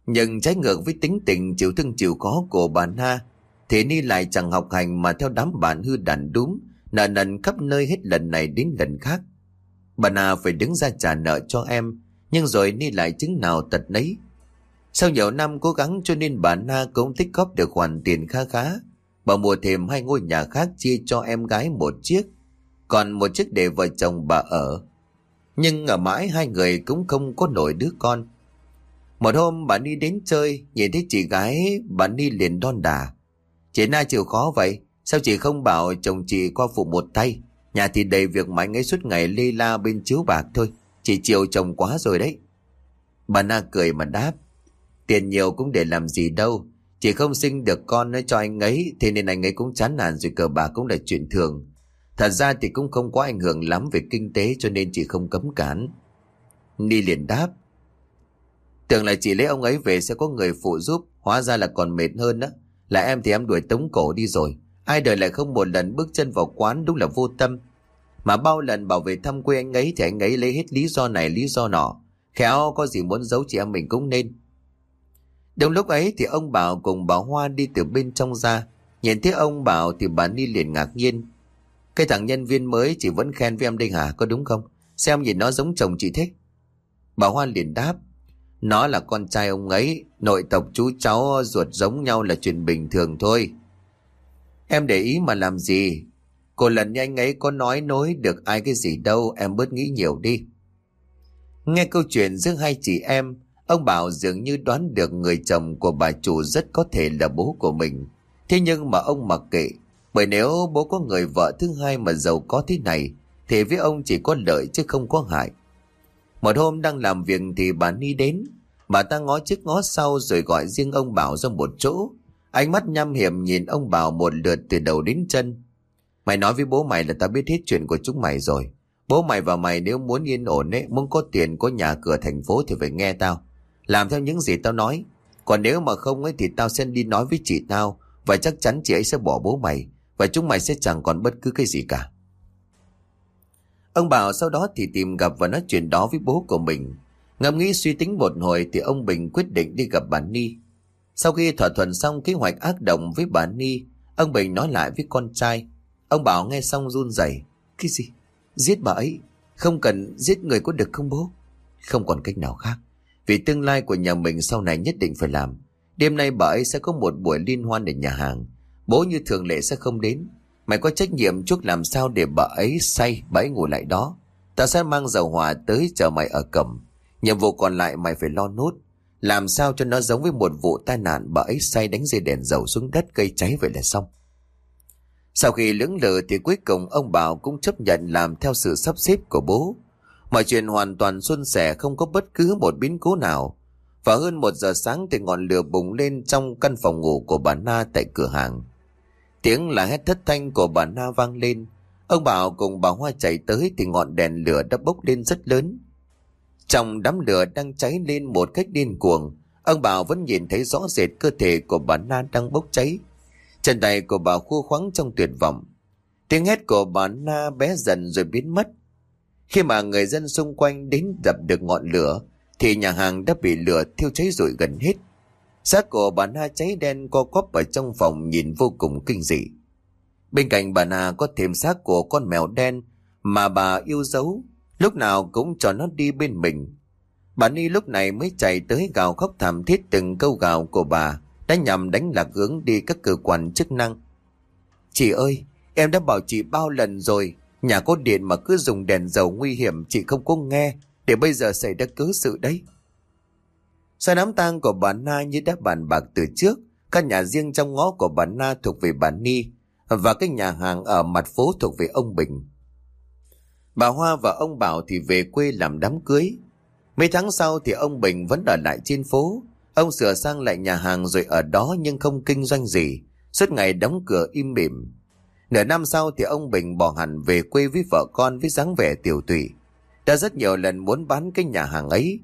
Nhưng trái ngược với tính tình chịu thương chịu khó của bà Na, thì Ni lại chẳng học hành mà theo đám bạn hư đàn đúng, nợ nần khắp nơi hết lần này đến lần khác. Bà Na phải đứng ra trả nợ cho em, nhưng rồi Ni lại chứng nào tật nấy. Sau nhiều năm cố gắng cho nên bà Na cũng tích góp được khoản tiền khá khá. Bà mua thêm hai ngôi nhà khác chia cho em gái một chiếc. còn một chiếc để vợ chồng bà ở. Nhưng ở mãi hai người cũng không có nổi đứa con. Một hôm bà Ni đến chơi, nhìn thấy chị gái, bà Ni liền đon đà. Chị Na chịu khó vậy, sao chị không bảo chồng chị qua phụ một tay? Nhà thì đầy việc mà anh ấy suốt ngày lê la bên chiếu bạc thôi. Chị chiều chồng quá rồi đấy. Bà Na cười mà đáp. Tiền nhiều cũng để làm gì đâu. Chỉ không sinh được con nói cho anh ấy, thế nên anh ấy cũng chán nản rồi cờ bà cũng là chuyện thường. Thật ra thì cũng không có ảnh hưởng lắm về kinh tế cho nên chị không cấm cản. Ni liền đáp. Tưởng là chị lấy ông ấy về sẽ có người phụ giúp, hóa ra là còn mệt hơn đó. Là em thì em đuổi tống cổ đi rồi. Ai đời lại không một lần bước chân vào quán đúng là vô tâm. Mà bao lần bảo về thăm quê anh ấy thì anh ấy lấy hết lý do này lý do nọ. Khéo có gì muốn giấu chị em mình cũng nên đúng lúc ấy thì ông Bảo cùng bà Hoa đi từ bên trong ra. Nhìn thấy ông Bảo thì bà Ni liền ngạc nhiên. Cái thằng nhân viên mới chỉ vẫn khen với em đây hả, có đúng không? Xem nhìn nó giống chồng chị thế. Bà Hoa liền đáp. Nó là con trai ông ấy, nội tộc chú cháu ruột giống nhau là chuyện bình thường thôi. Em để ý mà làm gì? Cô lần như anh ấy có nói nối được ai cái gì đâu, em bớt nghĩ nhiều đi. Nghe câu chuyện giữa hai chị em, ông Bảo dường như đoán được người chồng của bà chủ rất có thể là bố của mình. Thế nhưng mà ông mặc kệ, bởi nếu bố có người vợ thứ hai mà giàu có thế này, thì với ông chỉ có lợi chứ không có hại. Một hôm đang làm việc thì bà Ni đến, bà ta ngó trước ngó sau rồi gọi riêng ông Bảo ra một chỗ. Ánh mắt nhăm hiểm nhìn ông Bảo một lượt từ đầu đến chân. Mày nói với bố mày là tao biết hết chuyện của chúng mày rồi. Bố mày và mày nếu muốn yên ổn ấy, muốn có tiền, có nhà cửa thành phố thì phải nghe tao. Làm theo những gì tao nói. Còn nếu mà không ấy thì tao sẽ đi nói với chị tao và chắc chắn chị ấy sẽ bỏ bố mày và chúng mày sẽ chẳng còn bất cứ cái gì cả. Ông Bảo sau đó thì tìm gặp và nói chuyện đó với bố của mình. Ngẫm nghĩ suy tính một hồi thì ông Bình quyết định đi gặp bà Ni. Sau khi thỏa thuận xong kế hoạch ác động với bà Ni, ông Bình nói lại với con trai. Ông Bảo nghe xong run rẩy Cái gì? Giết bà ấy? Không cần giết người có được không bố? Không còn cách nào khác. Vì tương lai của nhà mình sau này nhất định phải làm. Đêm nay bà ấy sẽ có một buổi liên hoan ở nhà hàng. Bố như thường lệ sẽ không đến. Mày có trách nhiệm chút làm sao để bà ấy say, bà ấy ngủ lại đó. Ta sẽ mang dầu hỏa tới chờ mày ở cầm. Nhiệm vụ còn lại mày phải lo nốt. Làm sao cho nó giống với một vụ tai nạn bà ấy say đánh dây đèn dầu xuống đất gây cháy vậy là xong. Sau khi lưỡng lự thì cuối cùng ông Bảo cũng chấp nhận làm theo sự sắp xếp của bố. Mọi chuyện hoàn toàn xuân sẻ không có bất cứ một biến cố nào. Và hơn một giờ sáng thì ngọn lửa bùng lên trong căn phòng ngủ của bà Na tại cửa hàng. Tiếng là hét thất thanh của bà Na vang lên. Ông Bảo cùng bà Hoa chạy tới thì ngọn đèn lửa đã bốc lên rất lớn. Trong đám lửa đang cháy lên một cách điên cuồng, ông Bảo vẫn nhìn thấy rõ rệt cơ thể của bà Na đang bốc cháy. Chân tay của bà khua khoáng trong tuyệt vọng. Tiếng hét của bà Na bé dần rồi biến mất. Khi mà người dân xung quanh đến dập được ngọn lửa, thì nhà hàng đã bị lửa thiêu cháy rồi gần hết. Xác của bà Na cháy đen co quắp ở trong phòng nhìn vô cùng kinh dị. Bên cạnh bà Na có thêm xác của con mèo đen mà bà yêu dấu, lúc nào cũng cho nó đi bên mình. Bà Ni lúc này mới chạy tới gào khóc thảm thiết từng câu gào của bà đã nhằm đánh lạc hướng đi các cơ quan chức năng. Chị ơi, em đã bảo chị bao lần rồi, nhà có điện mà cứ dùng đèn dầu nguy hiểm chị không có nghe, để bây giờ xảy ra cớ sự đấy. Sau đám tang của bà Na như đã bàn bạc từ trước, căn nhà riêng trong ngõ của bà Na thuộc về bà Ni và cái nhà hàng ở mặt phố thuộc về ông Bình. Bà Hoa và ông Bảo thì về quê làm đám cưới. Mấy tháng sau thì ông Bình vẫn ở lại trên phố. Ông sửa sang lại nhà hàng rồi ở đó nhưng không kinh doanh gì. Suốt ngày đóng cửa im mỉm. Nửa năm sau thì ông Bình bỏ hẳn về quê với vợ con với dáng vẻ tiểu tụy. Đã rất nhiều lần muốn bán cái nhà hàng ấy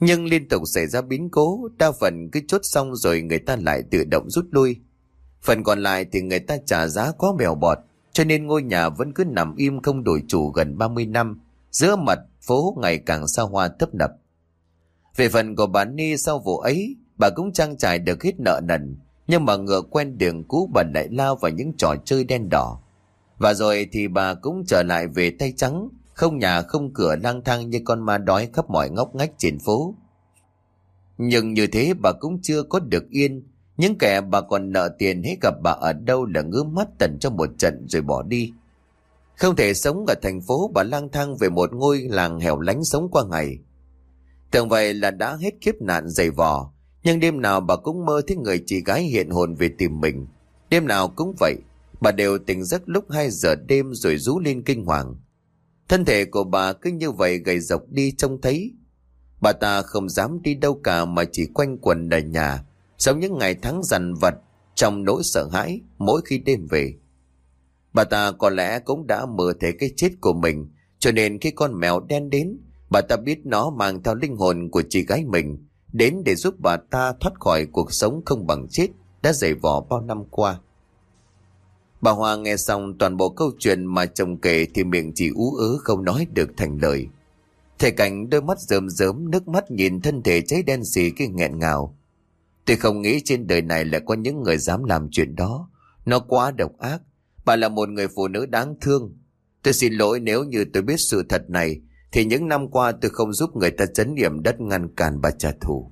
nhưng liên tục xảy ra biến cố, đa phần cứ chốt xong rồi người ta lại tự động rút lui. Phần còn lại thì người ta trả giá quá bèo bọt, cho nên ngôi nhà vẫn cứ nằm im không đổi chủ gần 30 năm, giữa mặt phố ngày càng xa hoa tấp nập. Về phần của bà Ni sau vụ ấy, bà cũng trang trải được hết nợ nần, nhưng mà ngựa quen đường cũ bà lại lao vào những trò chơi đen đỏ. Và rồi thì bà cũng trở lại về tay trắng, không nhà không cửa lang thang như con ma đói khắp mọi ngóc ngách trên phố. Nhưng như thế bà cũng chưa có được yên, những kẻ bà còn nợ tiền hết gặp bà ở đâu là ngứa mắt tần cho một trận rồi bỏ đi. Không thể sống ở thành phố bà lang thang về một ngôi làng hẻo lánh sống qua ngày. Tưởng vậy là đã hết kiếp nạn dày vò, nhưng đêm nào bà cũng mơ thấy người chị gái hiện hồn về tìm mình. Đêm nào cũng vậy, bà đều tỉnh giấc lúc 2 giờ đêm rồi rú lên kinh hoàng. Thân thể của bà cứ như vậy gầy dọc đi trông thấy. Bà ta không dám đi đâu cả mà chỉ quanh quần ở nhà, sống những ngày tháng dằn vặt trong nỗi sợ hãi mỗi khi đêm về. Bà ta có lẽ cũng đã mơ thấy cái chết của mình, cho nên khi con mèo đen đến, bà ta biết nó mang theo linh hồn của chị gái mình, đến để giúp bà ta thoát khỏi cuộc sống không bằng chết đã dày vò bao năm qua. Bà Hoa nghe xong toàn bộ câu chuyện mà chồng kể thì miệng chỉ ú ớ không nói được thành lời. Thầy cảnh đôi mắt rơm rớm, nước mắt nhìn thân thể cháy đen xì kia nghẹn ngào. Tôi không nghĩ trên đời này lại có những người dám làm chuyện đó. Nó quá độc ác. Bà là một người phụ nữ đáng thương. Tôi xin lỗi nếu như tôi biết sự thật này thì những năm qua tôi không giúp người ta chấn điểm đất ngăn cản bà trả thù.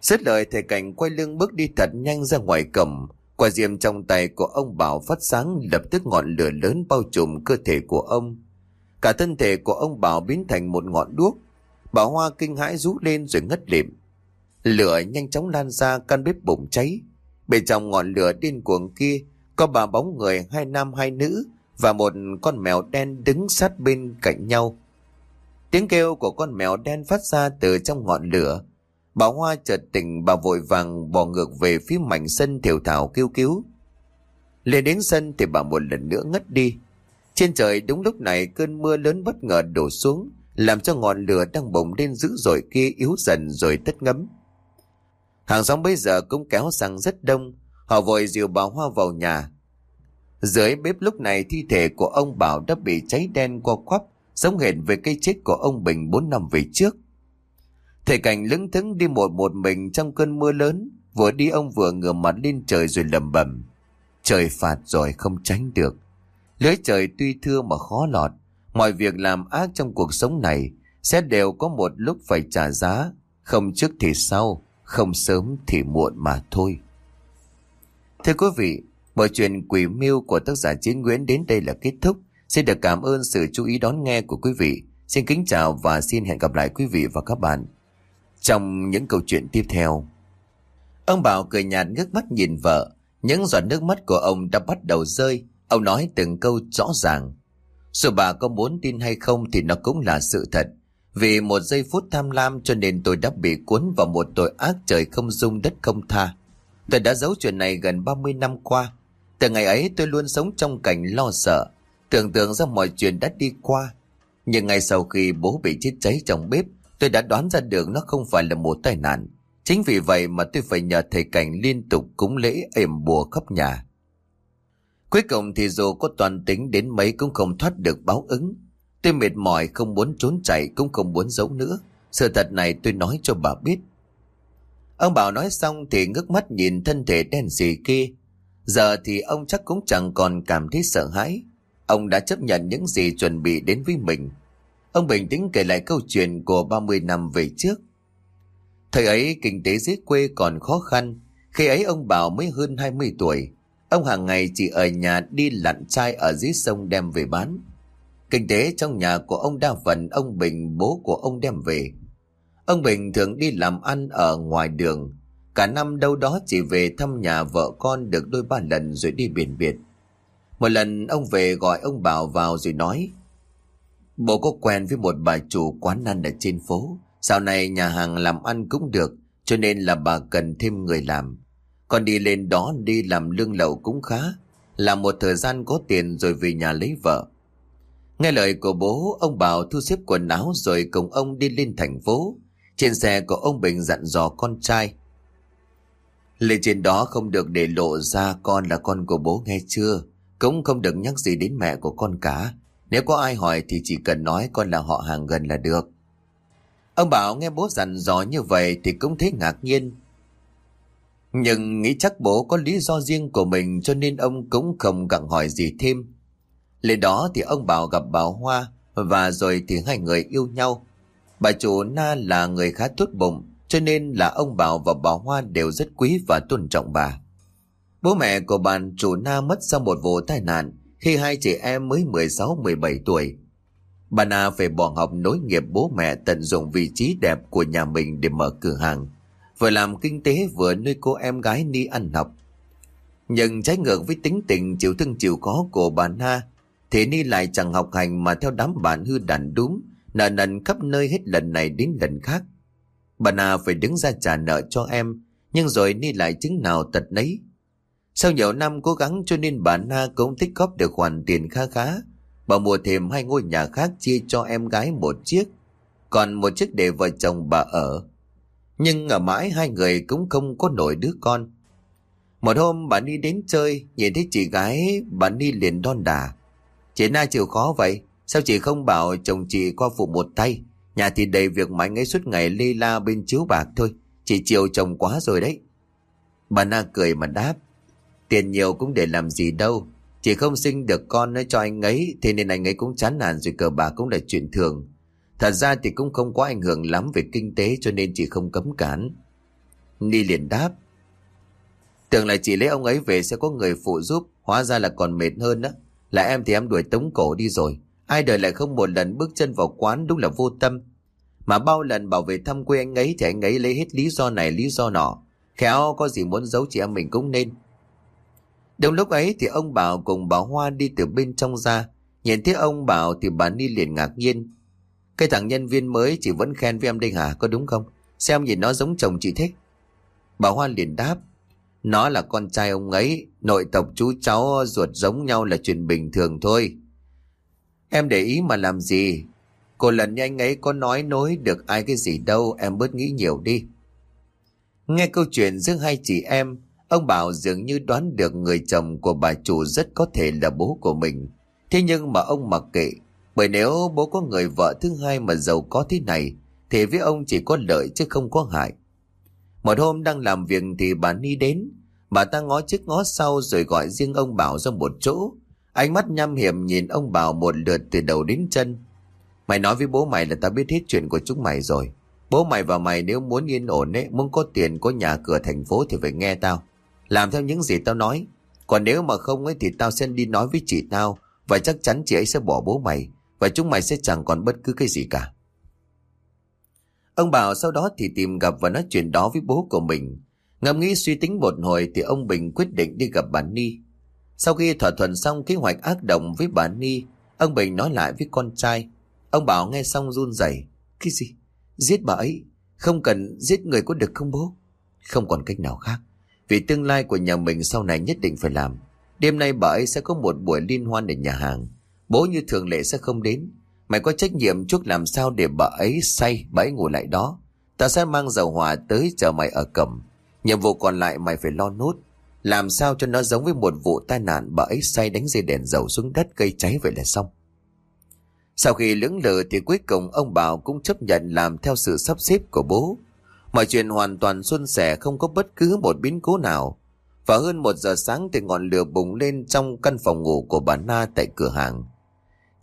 Dứt lời, thầy cảnh quay lưng bước đi thật nhanh ra ngoài cổng Quả diêm trong tay của ông Bảo phát sáng, lập tức ngọn lửa lớn bao trùm cơ thể của ông. Cả thân thể của ông Bảo biến thành một ngọn đuốc. Bảo Hoa kinh hãi rú lên rồi ngất lịm. Lửa nhanh chóng lan ra căn bếp bùng cháy. Bên trong ngọn lửa điên cuồng kia, có ba bóng người, hai nam hai nữ và một con mèo đen đứng sát bên cạnh nhau. Tiếng kêu của con mèo đen phát ra từ trong ngọn lửa Bà Hoa chợt tỉnh bà vội vàng bỏ ngược về phía mảnh sân thiểu thảo kêu cứu. Lên đến sân thì bà một lần nữa ngất đi. Trên trời đúng lúc này cơn mưa lớn bất ngờ đổ xuống, làm cho ngọn lửa đang bùng lên dữ dội kia yếu dần rồi tắt ngấm. Hàng xóm bây giờ cũng kéo sang rất đông, họ vội dìu bà Hoa vào nhà. Dưới bếp lúc này thi thể của ông Bảo đã bị cháy đen qua quắp, giống hệt về cái chết của ông Bình 4 năm về trước. Thầy cảnh lững thững đi một một mình trong cơn mưa lớn, vừa đi ông vừa ngửa mặt lên trời rồi lầm bầm. Trời phạt rồi không tránh được. Lưới trời tuy thưa mà khó lọt, mọi việc làm ác trong cuộc sống này sẽ đều có một lúc phải trả giá, không trước thì sau, không sớm thì muộn mà thôi. Thưa quý vị, mọi chuyện quỷ mưu của tác giả Chiến Nguyễn đến đây là kết thúc. Xin được cảm ơn sự chú ý đón nghe của quý vị. Xin kính chào và xin hẹn gặp lại quý vị và các bạn trong những câu chuyện tiếp theo. Ông Bảo cười nhạt ngước mắt nhìn vợ, những giọt nước mắt của ông đã bắt đầu rơi, ông nói từng câu rõ ràng. Dù bà có muốn tin hay không thì nó cũng là sự thật. Vì một giây phút tham lam cho nên tôi đã bị cuốn vào một tội ác trời không dung đất không tha. Tôi đã giấu chuyện này gần 30 năm qua. Từ ngày ấy tôi luôn sống trong cảnh lo sợ, tưởng tượng ra mọi chuyện đã đi qua. Nhưng ngay sau khi bố bị chết cháy trong bếp, Tôi đã đoán ra được nó không phải là một tai nạn. Chính vì vậy mà tôi phải nhờ thầy cảnh liên tục cúng lễ ềm bùa khắp nhà. Cuối cùng thì dù có toàn tính đến mấy cũng không thoát được báo ứng. Tôi mệt mỏi không muốn trốn chạy cũng không muốn giấu nữa. Sự thật này tôi nói cho bà biết. Ông Bảo nói xong thì ngước mắt nhìn thân thể đen xì kia. Giờ thì ông chắc cũng chẳng còn cảm thấy sợ hãi. Ông đã chấp nhận những gì chuẩn bị đến với mình. Ông bình tĩnh kể lại câu chuyện của 30 năm về trước. Thời ấy, kinh tế dưới quê còn khó khăn. Khi ấy, ông Bảo mới hơn 20 tuổi. Ông hàng ngày chỉ ở nhà đi lặn chai ở dưới sông đem về bán. Kinh tế trong nhà của ông đa phần ông Bình, bố của ông đem về. Ông Bình thường đi làm ăn ở ngoài đường. Cả năm đâu đó chỉ về thăm nhà vợ con được đôi ba lần rồi đi biển biệt. Một lần ông về gọi ông Bảo vào rồi nói Bố có quen với một bà chủ quán ăn ở trên phố. sau này nhà hàng làm ăn cũng được, cho nên là bà cần thêm người làm. Còn đi lên đó đi làm lương lậu cũng khá. Làm một thời gian có tiền rồi về nhà lấy vợ. Nghe lời của bố, ông Bảo thu xếp quần áo rồi cùng ông đi lên thành phố. Trên xe của ông Bình dặn dò con trai. Lên trên đó không được để lộ ra con là con của bố nghe chưa? Cũng không được nhắc gì đến mẹ của con cả. Nếu có ai hỏi thì chỉ cần nói con là họ hàng gần là được. Ông Bảo nghe bố dặn dò như vậy thì cũng thấy ngạc nhiên. Nhưng nghĩ chắc bố có lý do riêng của mình cho nên ông cũng không gặng hỏi gì thêm. Lên đó thì ông Bảo gặp bà Hoa và rồi thì hai người yêu nhau. Bà chủ Na là người khá tốt bụng, cho nên là ông Bảo và bà Hoa đều rất quý và tôn trọng bà. Bố mẹ của bà chủ Na mất sau một vụ tai nạn khi hai chị em mới 16-17 tuổi. Bà Na phải bỏ học nối nghiệp bố mẹ tận dụng vị trí đẹp của nhà mình để mở cửa hàng. Vừa làm kinh tế vừa nuôi cô em gái đi ăn học. Nhưng trái ngược với tính tình chịu thương chịu khó của bà Na, thì Ni lại chẳng học hành mà theo đám bạn hư đàn đúng, nợ nần khắp nơi hết lần này đến lần khác. Bà Na phải đứng ra trả nợ cho em, nhưng rồi Ni lại chứng nào tật nấy. Sau nhiều năm cố gắng cho nên bà Na cũng tích góp được khoản tiền khá khá. Bà mua thêm hai ngôi nhà khác chia cho em gái một chiếc, còn một chiếc để vợ chồng bà ở. Nhưng ở mãi hai người cũng không có nổi đứa con. Một hôm bà Ni đến chơi, nhìn thấy chị gái, bà Ni liền đon đà. Chị Na chịu khó vậy, sao chị không bảo chồng chị qua phụ một tay? Nhà thì đầy việc mà anh ấy suốt ngày lê la bên chiếu bạc thôi, chị chiều chồng quá rồi đấy. Bà Na cười mà đáp, tiền nhiều cũng để làm gì đâu, chỉ không sinh được con cho anh ấy, thế nên anh ấy cũng chán nản rồi cờ bạc cũng là chuyện thường. Thật ra thì cũng không có ảnh hưởng lắm về kinh tế cho nên chị không cấm cản. Ni liền đáp, Tưởng là chị lấy ông ấy về sẽ có người phụ giúp Hóa ra là còn mệt hơn đó Là em thì em đuổi tống cổ đi rồi. Ai đời lại không một lần bước chân vào quán Đúng là vô tâm. Mà bao lần bảo về thăm quê anh ấy Thì anh ấy lấy hết lý do này lý do nọ. Khéo có gì muốn giấu chị em mình cũng nên. Đúng lúc ấy thì ông Bảo cùng bà Hoa đi từ bên trong ra. Nhìn thấy ông Bảo thì bà Ni liền ngạc nhiên. Cái thằng nhân viên mới chỉ vẫn khen với em đây hả? Có đúng không? Xem nhìn nó giống chồng chị thích. Bà Hoa liền đáp. Nó là con trai ông ấy, nội tộc chú cháu ruột giống nhau là chuyện bình thường thôi. Em để ý mà làm gì? Cô lần như anh ấy có nói nối được ai cái gì đâu, em bớt nghĩ nhiều đi. Nghe câu chuyện giữa hai chị em, ông Bảo dường như đoán được người chồng của bà chủ rất có thể là bố của mình. Thế nhưng mà ông mặc kệ, bởi nếu bố có người vợ thứ hai mà giàu có thế này, thì với ông chỉ có lợi chứ không có hại. Một hôm đang làm việc thì bà Ni đến. Bà ta ngó trước ngó sau rồi gọi riêng ông Bảo ra một chỗ. Ánh mắt nhăm hiểm nhìn ông Bảo một lượt từ đầu đến chân. Mày nói với bố mày là tao biết hết chuyện của chúng mày rồi. Bố mày và mày nếu muốn yên ổn ấy, muốn có tiền, có nhà cửa thành phố thì phải nghe tao. Làm theo những gì tao nói. Còn nếu mà không ấy thì tao sẽ đi nói với chị tao và chắc chắn chị ấy sẽ bỏ bố mày và chúng mày sẽ chẳng còn bất cứ cái gì cả. Ông Bảo sau đó thì tìm gặp và nói chuyện đó với bố của mình. Ngầm nghĩ suy tính một hồi thì ông Bình quyết định đi gặp bà Ni. Sau khi thỏa thuận xong kế hoạch ác động với bà Ni, ông Bình nói lại với con trai. Ông Bảo nghe xong run rẩy Cái gì? Giết bà ấy? Không cần giết người có được không bố? Không còn cách nào khác. Vì tương lai của nhà mình sau này nhất định phải làm. Đêm nay bà ấy sẽ có một buổi liên hoan ở nhà hàng. Bố như thường lệ sẽ không đến. Mày có trách nhiệm chút làm sao để bà ấy say, bà ấy ngủ lại đó. Ta sẽ mang dầu hỏa tới chờ mày ở cầm. Nhiệm vụ còn lại mày phải lo nốt. Làm sao cho nó giống với một vụ tai nạn bà ấy say đánh dây đèn dầu xuống đất gây cháy vậy là xong. Sau khi lưỡng lự thì cuối cùng ông Bảo cũng chấp nhận làm theo sự sắp xếp của bố. Mọi chuyện hoàn toàn xuân sẻ không có bất cứ một biến cố nào. Và hơn một giờ sáng thì ngọn lửa bùng lên trong căn phòng ngủ của bà Na tại cửa hàng.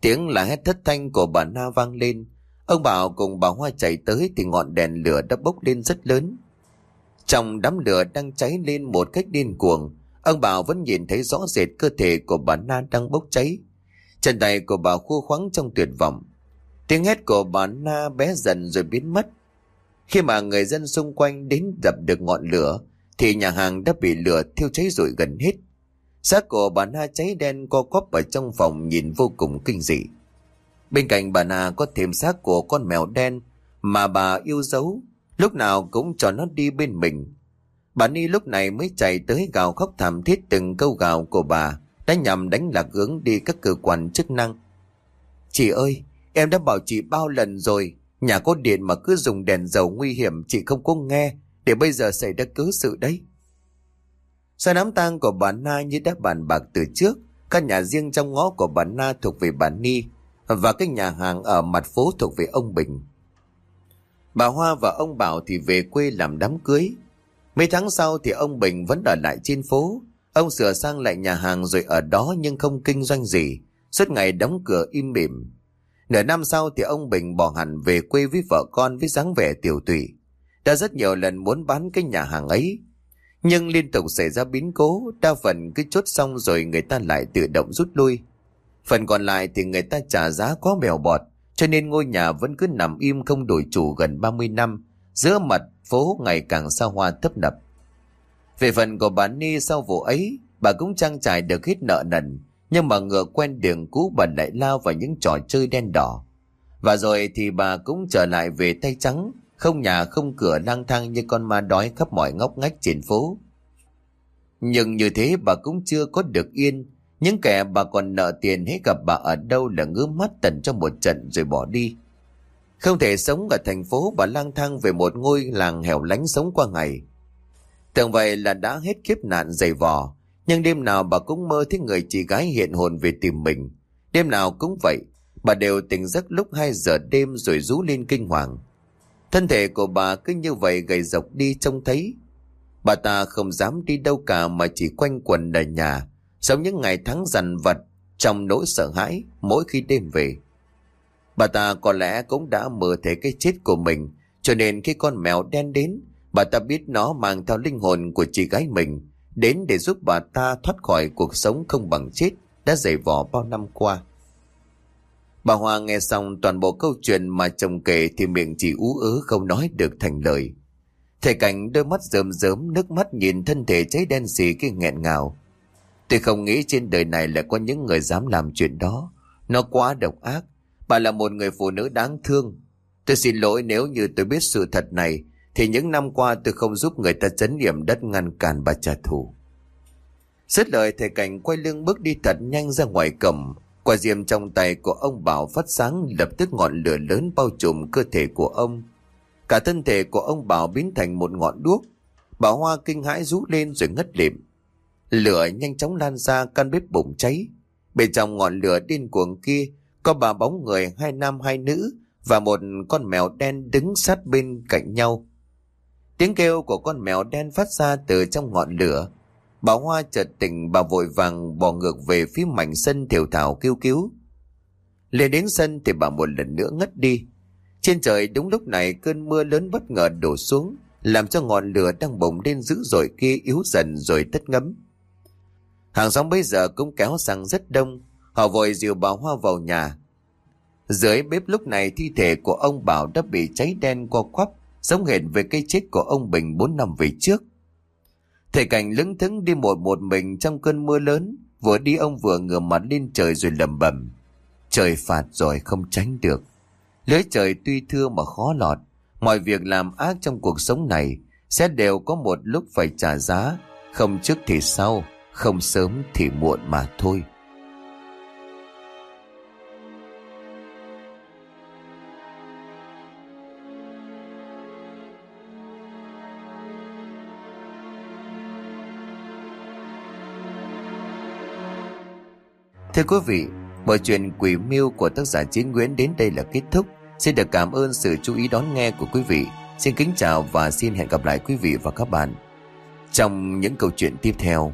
Tiếng là hét thất thanh của bà Na vang lên. Ông Bảo cùng bà Hoa chạy tới thì ngọn đèn lửa đã bốc lên rất lớn. Trong đám lửa đang cháy lên một cách điên cuồng, ông Bảo vẫn nhìn thấy rõ rệt cơ thể của bà Na đang bốc cháy. Chân tay của bà khua khoáng trong tuyệt vọng. Tiếng hét của bà Na bé dần rồi biến mất. Khi mà người dân xung quanh đến dập được ngọn lửa, thì nhà hàng đã bị lửa thiêu cháy rồi gần hết. Xác của bà Na cháy đen co quắp ở trong phòng nhìn vô cùng kinh dị. Bên cạnh bà Na có thêm xác của con mèo đen mà bà yêu dấu, lúc nào cũng cho nó đi bên mình. Bà Ni lúc này mới chạy tới gào khóc thảm thiết từng câu gào của bà đã nhằm đánh lạc hướng đi các cơ quan chức năng. Chị ơi, em đã bảo chị bao lần rồi, nhà có điện mà cứ dùng đèn dầu nguy hiểm chị không có nghe, để bây giờ xảy ra cớ sự đấy. Sau đám tang của bà Na như đã bàn bạc từ trước, căn nhà riêng trong ngõ của bà Na thuộc về bà Ni và cái nhà hàng ở mặt phố thuộc về ông Bình. Bà Hoa và ông Bảo thì về quê làm đám cưới. Mấy tháng sau thì ông Bình vẫn ở lại trên phố. Ông sửa sang lại nhà hàng rồi ở đó nhưng không kinh doanh gì. Suốt ngày đóng cửa im mỉm. Nửa năm sau thì ông Bình bỏ hẳn về quê với vợ con với dáng vẻ tiểu tụy. Đã rất nhiều lần muốn bán cái nhà hàng ấy nhưng liên tục xảy ra biến cố, đa phần cứ chốt xong rồi người ta lại tự động rút lui. Phần còn lại thì người ta trả giá quá bèo bọt, cho nên ngôi nhà vẫn cứ nằm im không đổi chủ gần 30 năm, giữa mặt phố ngày càng xa hoa tấp nập. Về phần của bà Ni sau vụ ấy, bà cũng trang trải được hết nợ nần, nhưng mà ngựa quen đường cũ bà lại lao vào những trò chơi đen đỏ. Và rồi thì bà cũng trở lại về tay trắng, không nhà không cửa lang thang như con ma đói khắp mọi ngóc ngách trên phố. Nhưng như thế bà cũng chưa có được yên, những kẻ bà còn nợ tiền hết gặp bà ở đâu là ngứa mắt tần trong một trận rồi bỏ đi. Không thể sống ở thành phố bà lang thang về một ngôi làng hẻo lánh sống qua ngày. Tưởng vậy là đã hết kiếp nạn dày vò, nhưng đêm nào bà cũng mơ thấy người chị gái hiện hồn về tìm mình. Đêm nào cũng vậy, bà đều tỉnh giấc lúc 2 giờ đêm rồi rú lên kinh hoàng. Thân thể của bà cứ như vậy gầy dọc đi trông thấy. Bà ta không dám đi đâu cả mà chỉ quanh quần ở nhà, sống những ngày tháng dằn vặt trong nỗi sợ hãi mỗi khi đêm về. Bà ta có lẽ cũng đã mơ thấy cái chết của mình, cho nên khi con mèo đen đến, bà ta biết nó mang theo linh hồn của chị gái mình, đến để giúp bà ta thoát khỏi cuộc sống không bằng chết đã dày vò bao năm qua. Bà Hoa nghe xong toàn bộ câu chuyện mà chồng kể thì miệng chỉ ú ớ không nói được thành lời. Thầy cảnh đôi mắt rơm rớm, nước mắt nhìn thân thể cháy đen xì kia nghẹn ngào. Tôi không nghĩ trên đời này lại có những người dám làm chuyện đó. Nó quá độc ác. Bà là một người phụ nữ đáng thương. Tôi xin lỗi nếu như tôi biết sự thật này thì những năm qua tôi không giúp người ta chấn niệm đất ngăn cản bà trả thù. Rất lời, thầy cảnh quay lưng bước đi thật nhanh ra ngoài cổng. Quả diêm trong tay của ông Bảo phát sáng, lập tức ngọn lửa lớn bao trùm cơ thể của ông. Cả thân thể của ông Bảo biến thành một ngọn đuốc. Bảo Hoa kinh hãi rú lên rồi ngất lịm. Lửa nhanh chóng lan ra căn bếp bùng cháy. Bên trong ngọn lửa điên cuồng kia, có ba bóng người, hai nam hai nữ và một con mèo đen đứng sát bên cạnh nhau. Tiếng kêu của con mèo đen phát ra từ trong ngọn lửa. Bà Hoa chợt tỉnh bà vội vàng bỏ ngược về phía mảnh sân thiểu thảo kêu cứu. Lên đến sân thì bà một lần nữa ngất đi. Trên trời đúng lúc này cơn mưa lớn bất ngờ đổ xuống, làm cho ngọn lửa đang bùng lên dữ dội kia yếu dần rồi tắt ngấm. Hàng xóm bây giờ cũng kéo sang rất đông, họ vội dìu bà Hoa vào nhà. Dưới bếp lúc này thi thể của ông Bảo đã bị cháy đen qua quắp, giống hệt về cái chết của ông Bình 4 năm về trước. Thầy cảnh lững thững đi một một mình trong cơn mưa lớn, vừa đi ông vừa ngửa mặt lên trời rồi lầm bầm. Trời phạt rồi không tránh được. Lưới trời tuy thưa mà khó lọt, mọi việc làm ác trong cuộc sống này sẽ đều có một lúc phải trả giá, không trước thì sau, không sớm thì muộn mà thôi. Thưa quý vị, bộ truyện Quỷ Miêu của tác giả Chiến Nguyễn đến đây là kết thúc. Xin được cảm ơn sự chú ý đón nghe của quý vị. Xin kính chào và xin hẹn gặp lại quý vị và các bạn trong những câu chuyện tiếp theo.